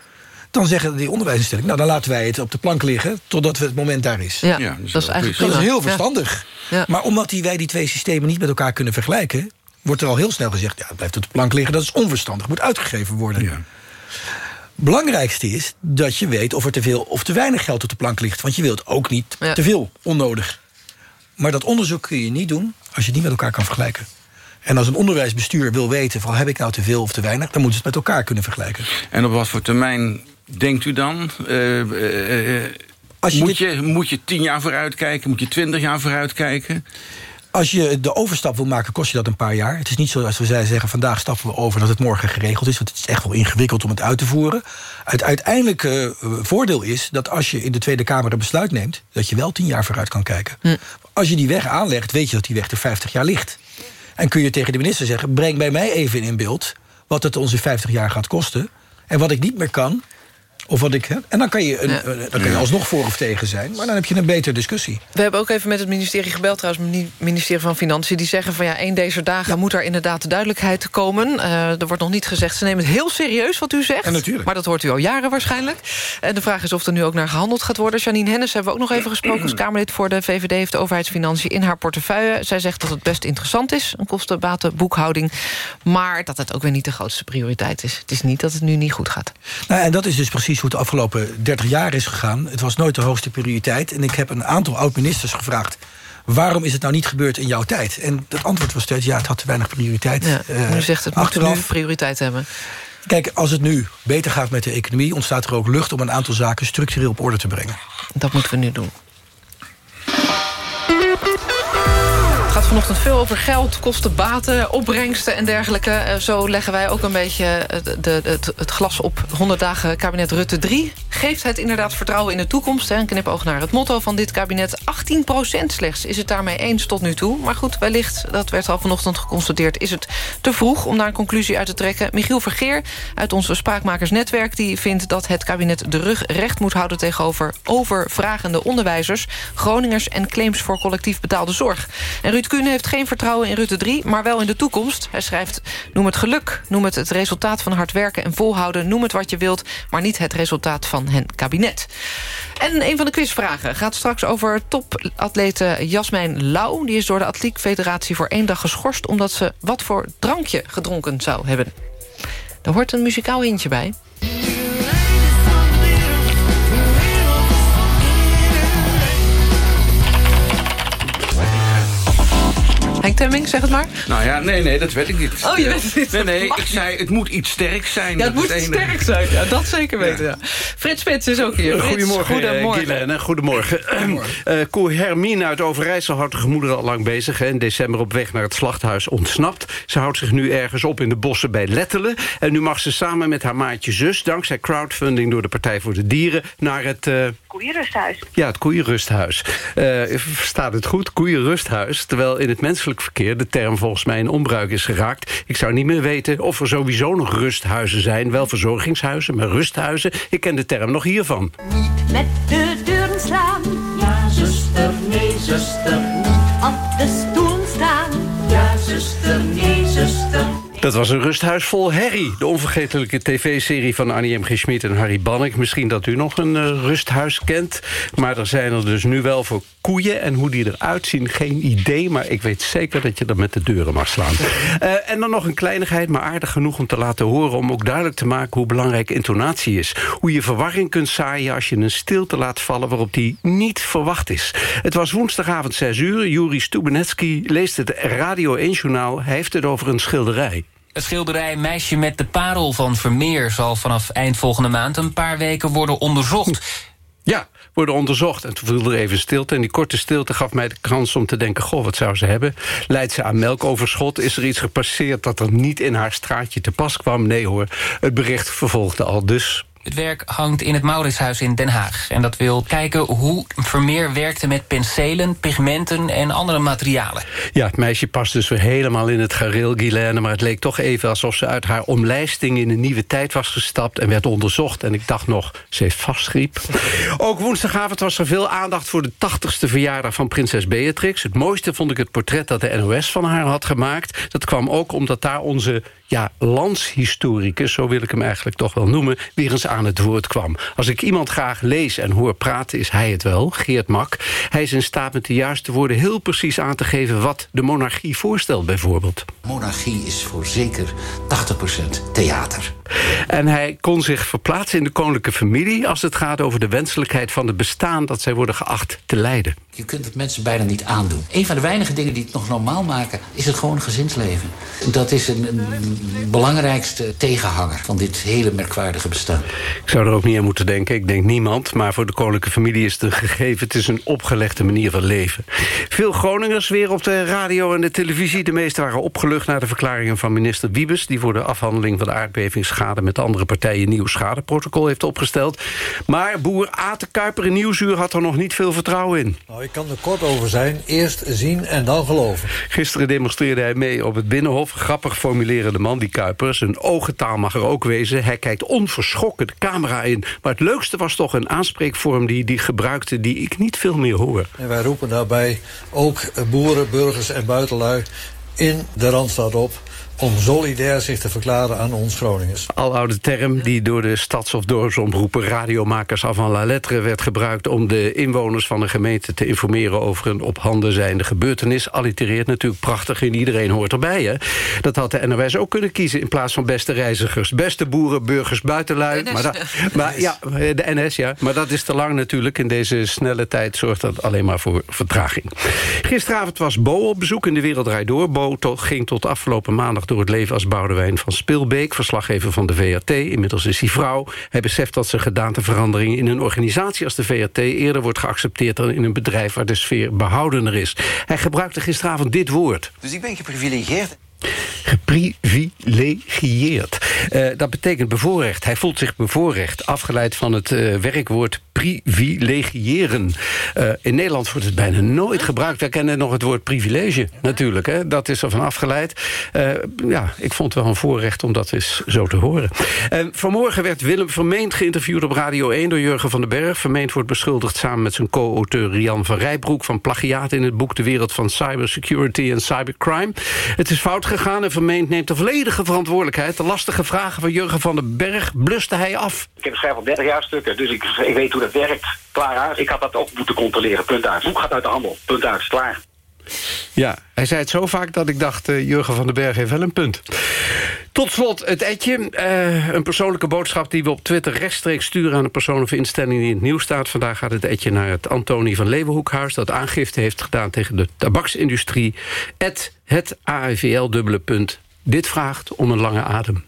dan zeggen die onderwijsinstellingen... nou, dan laten wij het op de plank liggen... totdat het moment daar is. Ja, Ja, dat is dat is eigenlijk dat is heel Ja. verstandig. Ja. Maar omdat die, wij die twee systemen niet met elkaar kunnen vergelijken... wordt er al heel snel gezegd, ja, het blijft op de plank liggen... dat is onverstandig, moet uitgegeven worden. Belangrijkste is dat je weet of er te veel of te weinig geld op de plank ligt. Want je wilt ook niet Ja. te veel, onnodig. Maar dat onderzoek kun je niet doen als je het niet met elkaar kan vergelijken. En als een onderwijsbestuur wil weten van heb ik nou te veel of te weinig... dan moeten ze het met elkaar kunnen vergelijken. En op wat voor termijn denkt u dan? Eh, eh, eh, je moet, je, moet je tien jaar vooruit kijken? Moet je twintig jaar vooruit kijken? Als je de overstap wil maken, kost je dat een paar jaar. Het is niet zo als we zeggen, vandaag stappen we over... dat het morgen geregeld is, want het is echt wel ingewikkeld om het uit te voeren. Het uiteindelijke voordeel is dat als je in de Tweede Kamer een besluit neemt... dat je wel tien jaar vooruit kan kijken. Als je die weg aanlegt, weet je dat die weg er 50 jaar ligt. En kun je tegen de minister zeggen... breng bij mij even in beeld wat het ons in 50 jaar gaat kosten... en wat ik niet meer kan... Of wat ik, hè? En dan kan, je een, eh, dan kan je alsnog voor of tegen zijn. Maar dan heb je een betere discussie. We hebben ook even met het ministerie gebeld, trouwens, het ministerie van Financiën. Die zeggen van ja, één deze dagen moet er inderdaad duidelijkheid komen. Eh, er wordt nog niet gezegd, ze nemen het heel serieus wat u zegt. En natuurlijk. Maar dat hoort u al jaren waarschijnlijk. En de vraag is of er nu ook naar gehandeld gaat worden. Janine Hennis hebben we ook nog even gesproken. Als Kamerlid voor de VVD heeft de overheidsfinanciën in haar portefeuille. Zij zegt dat het best interessant is, een kostenbatenboekhouding. Maar dat het ook weer niet de grootste prioriteit is. Het is niet dat het nu niet goed gaat. Nou, en dat is dus precies hoe het de afgelopen 30 jaar is gegaan. Het was nooit de hoogste prioriteit. En ik heb een aantal oud-ministers gevraagd... waarom is het nou niet gebeurd in jouw tijd? En het antwoord was steeds, ja, het had te weinig prioriteit. Ja, Eh, u zegt het moet achteraf, nu prioriteit hebben. Kijk, als het nu beter gaat met de economie... ontstaat er ook lucht om een aantal zaken structureel op orde te brengen. Dat moeten we nu doen. Gaat vanochtend veel over geld, kosten, baten, opbrengsten en dergelijke. Eh, Zo leggen wij ook een beetje eh, het, het glas op 100 dagen kabinet Rutte 3. Geeft het inderdaad vertrouwen in de toekomst? Hè? Een knipoog naar het motto van dit kabinet. 18% slechts is het daarmee eens tot nu toe. Maar goed, wellicht, dat werd al vanochtend geconstateerd... is het te vroeg om daar een conclusie uit te trekken. Michiel Vergeer uit onze Spraakmakersnetwerk... die vindt dat het kabinet de rug recht moet houden... tegenover overvragende onderwijzers, Groningers... en claims voor collectief betaalde zorg. En Kuhn heeft geen vertrouwen in Rutte 3, maar wel in de toekomst. Hij schrijft, noem het geluk, noem het het resultaat van hard werken en volhouden... noem het wat je wilt, maar niet het resultaat van hen kabinet. En een van de quizvragen gaat straks over topatlete Jasmijn Lau. Die is door de Atletiek Federatie voor één dag geschorst... omdat ze wat voor drankje gedronken zou hebben. Daar hoort een muzikaal hintje bij. Temming, zeg het maar. Nou ja, nee, nee, dat weet ik niet. Oh, je weet het niet. Nee, nee, ik zei, het moet iets sterks zijn. Ja, het Dat moet het sterk zijn. Ja, dat zeker weten. Ja. Frits Spits is ook hier. Frits, Goedemorgen, goedemorgen. eh. Goedemorgen. Eh Koer Hermine uit Overijssel houdt de gemoederen al lang bezig. Hè. In december op weg naar het slachthuis ontsnapt. Ze houdt zich nu ergens op in de bossen bij Lettelen. En nu mag ze samen met haar maatje zus... dankzij crowdfunding door de Partij voor de Dieren... naar het... eh, Koeierusthuis. ja, het koeienrusthuis. Eh staat het goed? Koeienrusthuis. Terwijl in het menselijk verkeer de term volgens mij in onbruik is geraakt. Ik zou niet meer weten of er sowieso nog rusthuizen zijn. Wel verzorgingshuizen, maar rusthuizen. Ik ken de term nog hiervan. Met de deuren slaan. Ja, zuster, nee, zuster. Niet op de Dat was een rusthuis vol herrie. De onvergetelijke tv-serie van Annie M. G. Schmid en Harry Bannek. Misschien dat u nog een eh, rusthuis kent. Maar er zijn er dus nu wel voor koeien. En hoe die eruit zien, geen idee. Maar ik weet zeker dat je er met de deuren mag slaan. Eh, en dan nog een kleinigheid, maar aardig genoeg om te laten horen... om ook duidelijk te maken hoe belangrijk intonatie is. Hoe je verwarring kunt zaaien als je een stilte laat vallen... waarop die niet verwacht is. Het was woensdagavond 6 uur. Juri Stubenetski leest het Radio 1-journaal. Hij heeft het over een schilderij. Het schilderij Meisje met de Parel van Vermeer... zal vanaf eind volgende maand een paar weken worden onderzocht. Ja, worden onderzocht. En toen viel er even stilte. En die korte stilte gaf mij de kans om te denken... goh, wat zou ze hebben? Leidt ze aan melkoverschot? Is er iets gepasseerd dat er niet in haar straatje te pas kwam? Nee hoor, het bericht vervolgde al dus... Het werk hangt in het Mauritshuis in Den Haag. En dat wil kijken hoe Vermeer werkte met penselen, pigmenten en andere materialen. Ja, het meisje past dus weer helemaal in het gareel, Guylaine... maar het leek toch even alsof ze uit haar omlijsting... in een nieuwe tijd was gestapt en werd onderzocht. En ik dacht nog, ze heeft vastgriep. Ook woensdagavond was er veel aandacht voor de 80ste verjaardag van prinses Beatrix. Het mooiste vond ik het portret dat de NOS van haar had gemaakt. Dat kwam ook omdat daar onze ja, landshistoricus, zo wil ik hem eigenlijk toch wel noemen... weer eens aan het woord kwam. Als ik iemand graag lees en hoor praten, is hij het wel, Geert Mak. Hij is in staat met de juiste woorden heel precies aan te geven... wat de monarchie voorstelt, bijvoorbeeld. Monarchie is voor zeker 80% theater. En hij kon zich verplaatsen in de koninklijke familie... als het gaat over de wenselijkheid van het bestaan... dat zij worden geacht te leiden. Je kunt het mensen bijna niet aandoen. Een van de weinige dingen die het nog normaal maken... is het gewone gezinsleven. Dat is een, een belangrijkste tegenhanger van dit hele merkwaardige bestaan. Ik zou er ook niet aan moeten denken. Ik denk niemand. Maar voor de koninklijke familie is het een gegeven. Het is een opgelegde manier van leven. Veel Groningers weer op de radio en de televisie. De meesten waren opgelucht naar de verklaringen van minister Wiebes... die voor de afhandeling van de aardbevingsschade... met andere partijen een nieuw schadeprotocol heeft opgesteld. Maar boer Aten Kuiper in Nieuwsuur had er nog niet veel vertrouwen in. Ik kan er kort over zijn. Eerst zien en dan geloven. Gisteren demonstreerde hij mee op het Binnenhof. Grappig formulerende man, die Kuiper. Zijn ogentaal mag er ook wezen. Hij kijkt onverschrokken de camera in. Maar het leukste was toch een aanspreekvorm die die gebruikte... die ik niet veel meer hoor. En wij roepen daarbij ook boeren, burgers en buitenlui in de Randstad op om solidair zich te verklaren aan ons Groningers. Aloude term die door de stads- of dorpsomroepen radiomakers af van la lettre werd gebruikt om de inwoners van de gemeente te informeren over een op handen zijnde gebeurtenis. Allitereert natuurlijk prachtig en iedereen hoort erbij. Hè? Dat had de NOS ook kunnen kiezen in plaats van beste reizigers. Beste boeren, burgers, buitenlui. NS. Maar, dat, maar ja, de NS, ja. Maar dat is te lang natuurlijk. In deze snelle tijd zorgt dat alleen maar voor vertraging. Gisteravond was Bo op bezoek in de Wereld Door. Bo to- ging tot afgelopen maandag door het leven als Boudewijn van Spilbeek... verslaggever van de VRT. Inmiddels is hij vrouw. Hij beseft dat zijn gedaanteverandering in een organisatie als de VRT... eerder wordt geaccepteerd dan in een bedrijf waar de sfeer behoudener is. Hij gebruikte gisteravond dit woord. Dus ik ben geprivilegieerd. Geprivilegieerd. Eh, dat betekent bevoorrecht. Hij voelt zich bevoorrecht. Afgeleid van het eh, werkwoord privilegiëren. Eh, in Nederland wordt het bijna nooit gebruikt. We kennen nog het woord privilege natuurlijk. Hè? Dat is ervan afgeleid. Eh, ja, ik vond het wel een voorrecht om dat eens zo te horen. Vanmorgen werd Willem Vermeend geïnterviewd op Radio 1 door Jurgen van den Berg. Vermeend wordt beschuldigd samen met zijn co-auteur Rian van Rijbroek... van plagiaat in het boek De Wereld van Cybersecurity en Cybercrime. Het is fout gegaan en Vermeend neemt de volledige verantwoordelijkheid. De lastige vragen van Jurgen van den Berg bluste hij af. Ik heb schrijf al 30 jaar stukken, dus ik, ik weet hoe dat werkt. Klaar. Ik had dat ook moeten controleren. Punt uit. Hoe gaat uit de handel? Punt uit. Klaar. Ja, hij zei het zo vaak dat ik dacht... eh, Jurgen van den Berg heeft wel een punt. Tot slot het etje. Uh, een persoonlijke boodschap die we op Twitter rechtstreeks sturen... aan een persoon of instelling die in het nieuws staat. Vandaag gaat het etje naar het Antonie van Leeuwenhoekhuis... dat aangifte heeft gedaan tegen de tabaksindustrie. Het, het AIVL dubbele punt. Dit vraagt om een lange adem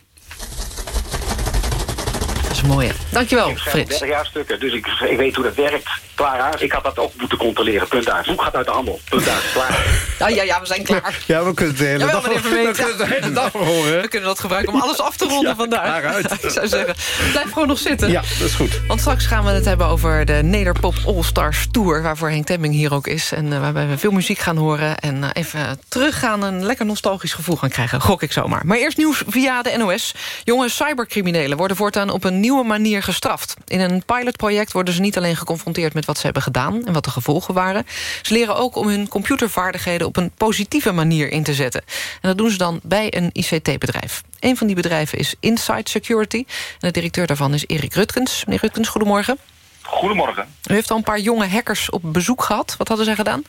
is mooi. Dankjewel, Frits. 30 jaar stukken, dus ik, ik weet hoe dat werkt. Klaar uit. Ik had dat ook moeten controleren. Punt uit. Hoe gaat uit de handel? Punt uit. Klaar. Ja, ja, ja, we zijn klaar. Ja, we kunnen het de hele, Jawel, dag, we kunnen de hele dag horen. We kunnen dat gebruiken om alles af te ronden vandaag. Klaar uit. ik zou zeggen, blijf gewoon nog zitten. Ja, dat is goed. Want straks gaan we het hebben over de Nederpop All-Stars Tour... waarvoor Henk Temming hier ook is. En uh, waarbij we veel muziek gaan horen. En uh, even teruggaan, een lekker nostalgisch gevoel gaan krijgen. Gok ik zomaar. Maar eerst nieuws via de NOS. Jonge cybercriminelen worden voortaan op een nieuwe manier gestraft in een pilotproject worden ze niet alleen geconfronteerd met wat ze hebben gedaan... en wat de gevolgen waren. Ze leren ook om hun computervaardigheden op een positieve manier in te zetten. En dat doen ze dan bij een ICT-bedrijf. Een van die bedrijven is Insight Security. En de directeur daarvan is Erik Rutkens. Meneer Rutkens, goedemorgen. Goedemorgen. U heeft al een paar jonge hackers op bezoek gehad. Wat hadden zij gedaan?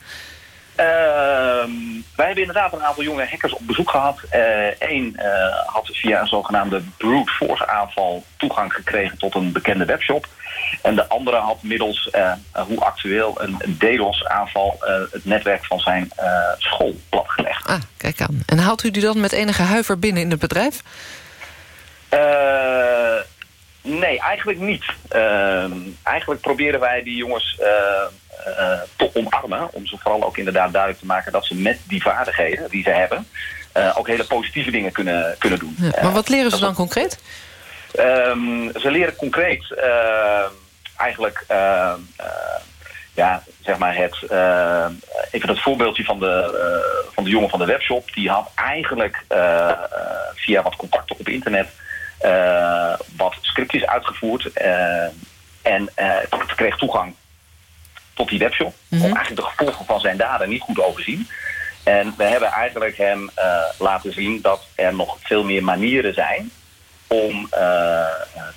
Ehm, wij hebben inderdaad een aantal jonge hackers op bezoek gehad. Eén uh, uh, had via een zogenaamde brute force aanval toegang gekregen tot een bekende webshop. En de andere had middels, uh, hoe actueel, een, een DDoS aanval het netwerk van zijn school platgelegd. Ah, kijk aan. En haalt u die dan met enige huiver binnen in het bedrijf? nee, eigenlijk niet. Ehm, eigenlijk proberen wij die jongens uh, te omarmen. Om ze vooral ook inderdaad duidelijk te maken dat ze met die vaardigheden die ze hebben... Uh, ook hele positieve dingen kunnen, kunnen doen. Ja, maar wat leren ze dan concreet? Um, ze leren concreet uh, eigenlijk... ja, zeg maar het, even dat voorbeeldje van de, van de jongen van de webshop. Die had eigenlijk via wat contacten op internet wat scriptjes uitgevoerd. en kreeg toegang tot die webshop. Mhm. Om eigenlijk de gevolgen van zijn daden niet goed overzien. En we hebben eigenlijk hem uh, laten zien dat er nog veel meer manieren zijn om uh,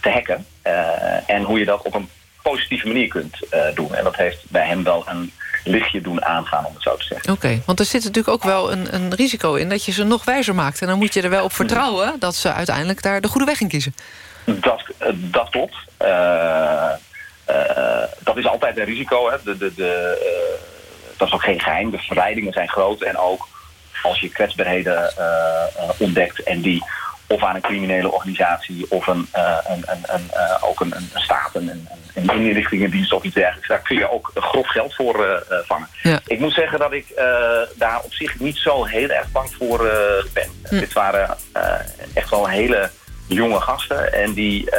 te hacken. Uh, en hoe je dat op een positieve manier kunt doen. En dat heeft bij hem wel een lichtje doen aangaan, om het zo te zeggen. Oké, okay, want er zit natuurlijk ook wel een, een, risico in... dat je ze nog wijzer maakt. En dan moet je er wel op vertrouwen... dat ze uiteindelijk daar de goede weg in kiezen. Dat, dat klopt. Uh, dat is altijd een risico. Hè. De, de, de, uh, dat is ook geen geheim. De verleidingen zijn groot. En ook als je kwetsbaarheden uh, ontdekt en die of aan een criminele organisatie of een, een, een, een ook een, een staat, een, een, een inrichtingendienst of iets dergelijks. Daar kun je ook grof geld voor vangen. Ja. Ik moet zeggen dat ik daar op zich niet zo heel erg bang voor ben. Hm. Dit waren echt wel hele jonge gasten en die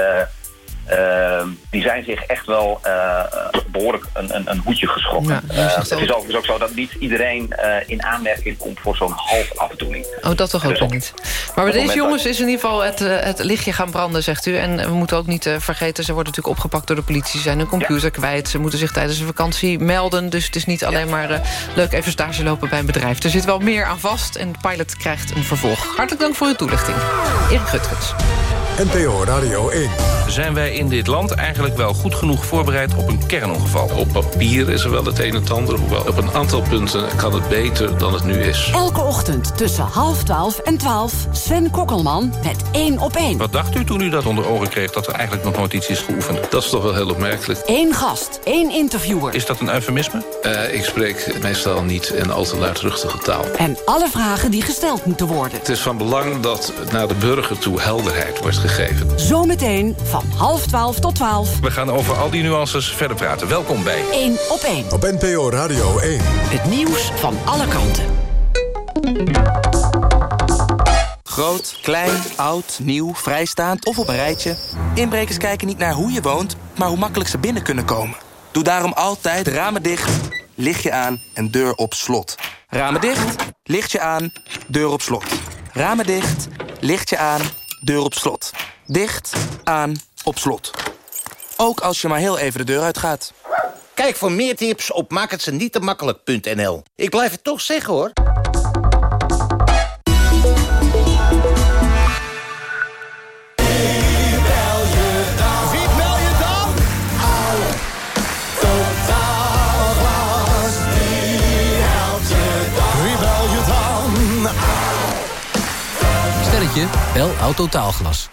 uh, die zijn zich echt wel uh, behoorlijk een, een, een hoedje geschrokken. Ja, uh, het is overigens ook zo dat niet iedereen in aanmerking komt voor zo'n half afdoening. Oh, dat toch ook Dus wel op- niet. Maar bij deze jongens is in ieder geval het, eh, het lichtje gaan branden, zegt u. En we moeten ook niet eh, vergeten, ze worden natuurlijk opgepakt door de politie. Ze zijn hun computer kwijt, ze moeten zich tijdens een vakantie melden. Dus het is niet alleen maar eh, leuk even stage lopen bij een bedrijf. Er zit wel meer aan vast en de pilot krijgt een vervolg. Hartelijk dank voor uw toelichting. Erik Rutgers. NPO Radio 1. Zijn wij in dit land eigenlijk wel goed genoeg voorbereid op een kernongeval? Op papier is er wel het een en het ander, hoewel op een aantal punten kan het beter dan het nu is. Elke ochtend tussen half twaalf en twaalf. Sven Kokkelman met één op één. Wat dacht u toen u dat onder ogen kreeg dat er eigenlijk nog nooit iets is geoefend? Dat is toch wel heel opmerkelijk. Eén gast, één interviewer. Is dat een eufemisme? Eh, ik spreek meestal niet in al te luidruchtige taal. En alle vragen die gesteld moeten worden. Het is van belang dat naar de burger toe helderheid wordt gegeven. Zometeen van half twaalf tot twaalf. We gaan over al die nuances verder praten. Welkom bij Eén op één. Op NPO Radio 1. Het nieuws van alle kanten. Groot, klein, oud, nieuw, vrijstaand of op een rijtje. Inbrekers kijken niet naar hoe je woont, maar hoe makkelijk ze binnen kunnen komen. Doe daarom altijd ramen dicht, lichtje aan en deur op slot. Ramen dicht, lichtje aan, deur op slot. Ramen dicht, lichtje aan, deur op slot. Dicht, aan, op slot. Ook als je maar heel even de deur uitgaat. Kijk voor meer tips op maakhetzenietemakkelijk.nl. Ik blijf het toch zeggen, hoor. Wie bel je dan? Au. Totaal glas. Wie helpt je dan? Wie bel je dan? belletje? Bel Autotaalglas.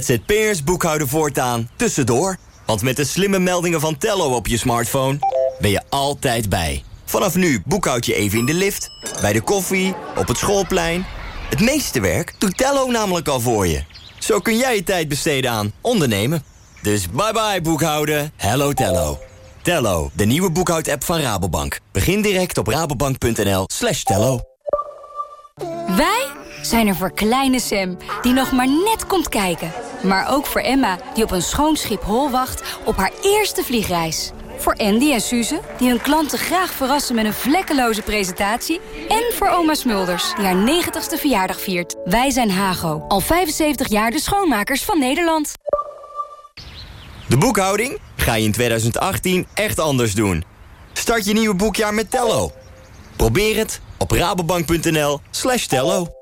ZZP'ers boekhouden voortaan tussendoor. Want met de slimme meldingen van Tello op je smartphone... ben je altijd bij. Vanaf nu boekhoud je even in de lift, bij de koffie, op het schoolplein. Het meeste werk doet Tello namelijk al voor je. Zo kun jij je tijd besteden aan ondernemen. Dus bye bye boekhouden, hello Tello. Tello, de nieuwe boekhoud-app van Rabobank. Begin direct op rabobank.nl slash tello. Wij zijn er voor kleine Sam, die nog maar net komt kijken. Maar ook voor Emma, die op een schoon schip hol wacht op haar eerste vliegreis. Voor Andy en Suze, die hun klanten graag verrassen met een vlekkeloze presentatie. En voor oma Smulders, die haar 90ste verjaardag viert. Wij zijn Hago, al 75 jaar de schoonmakers van Nederland. De boekhouding ga je in 2018 echt anders doen. Start je nieuwe boekjaar met Tello. Probeer het op rabobank.nl slash tello.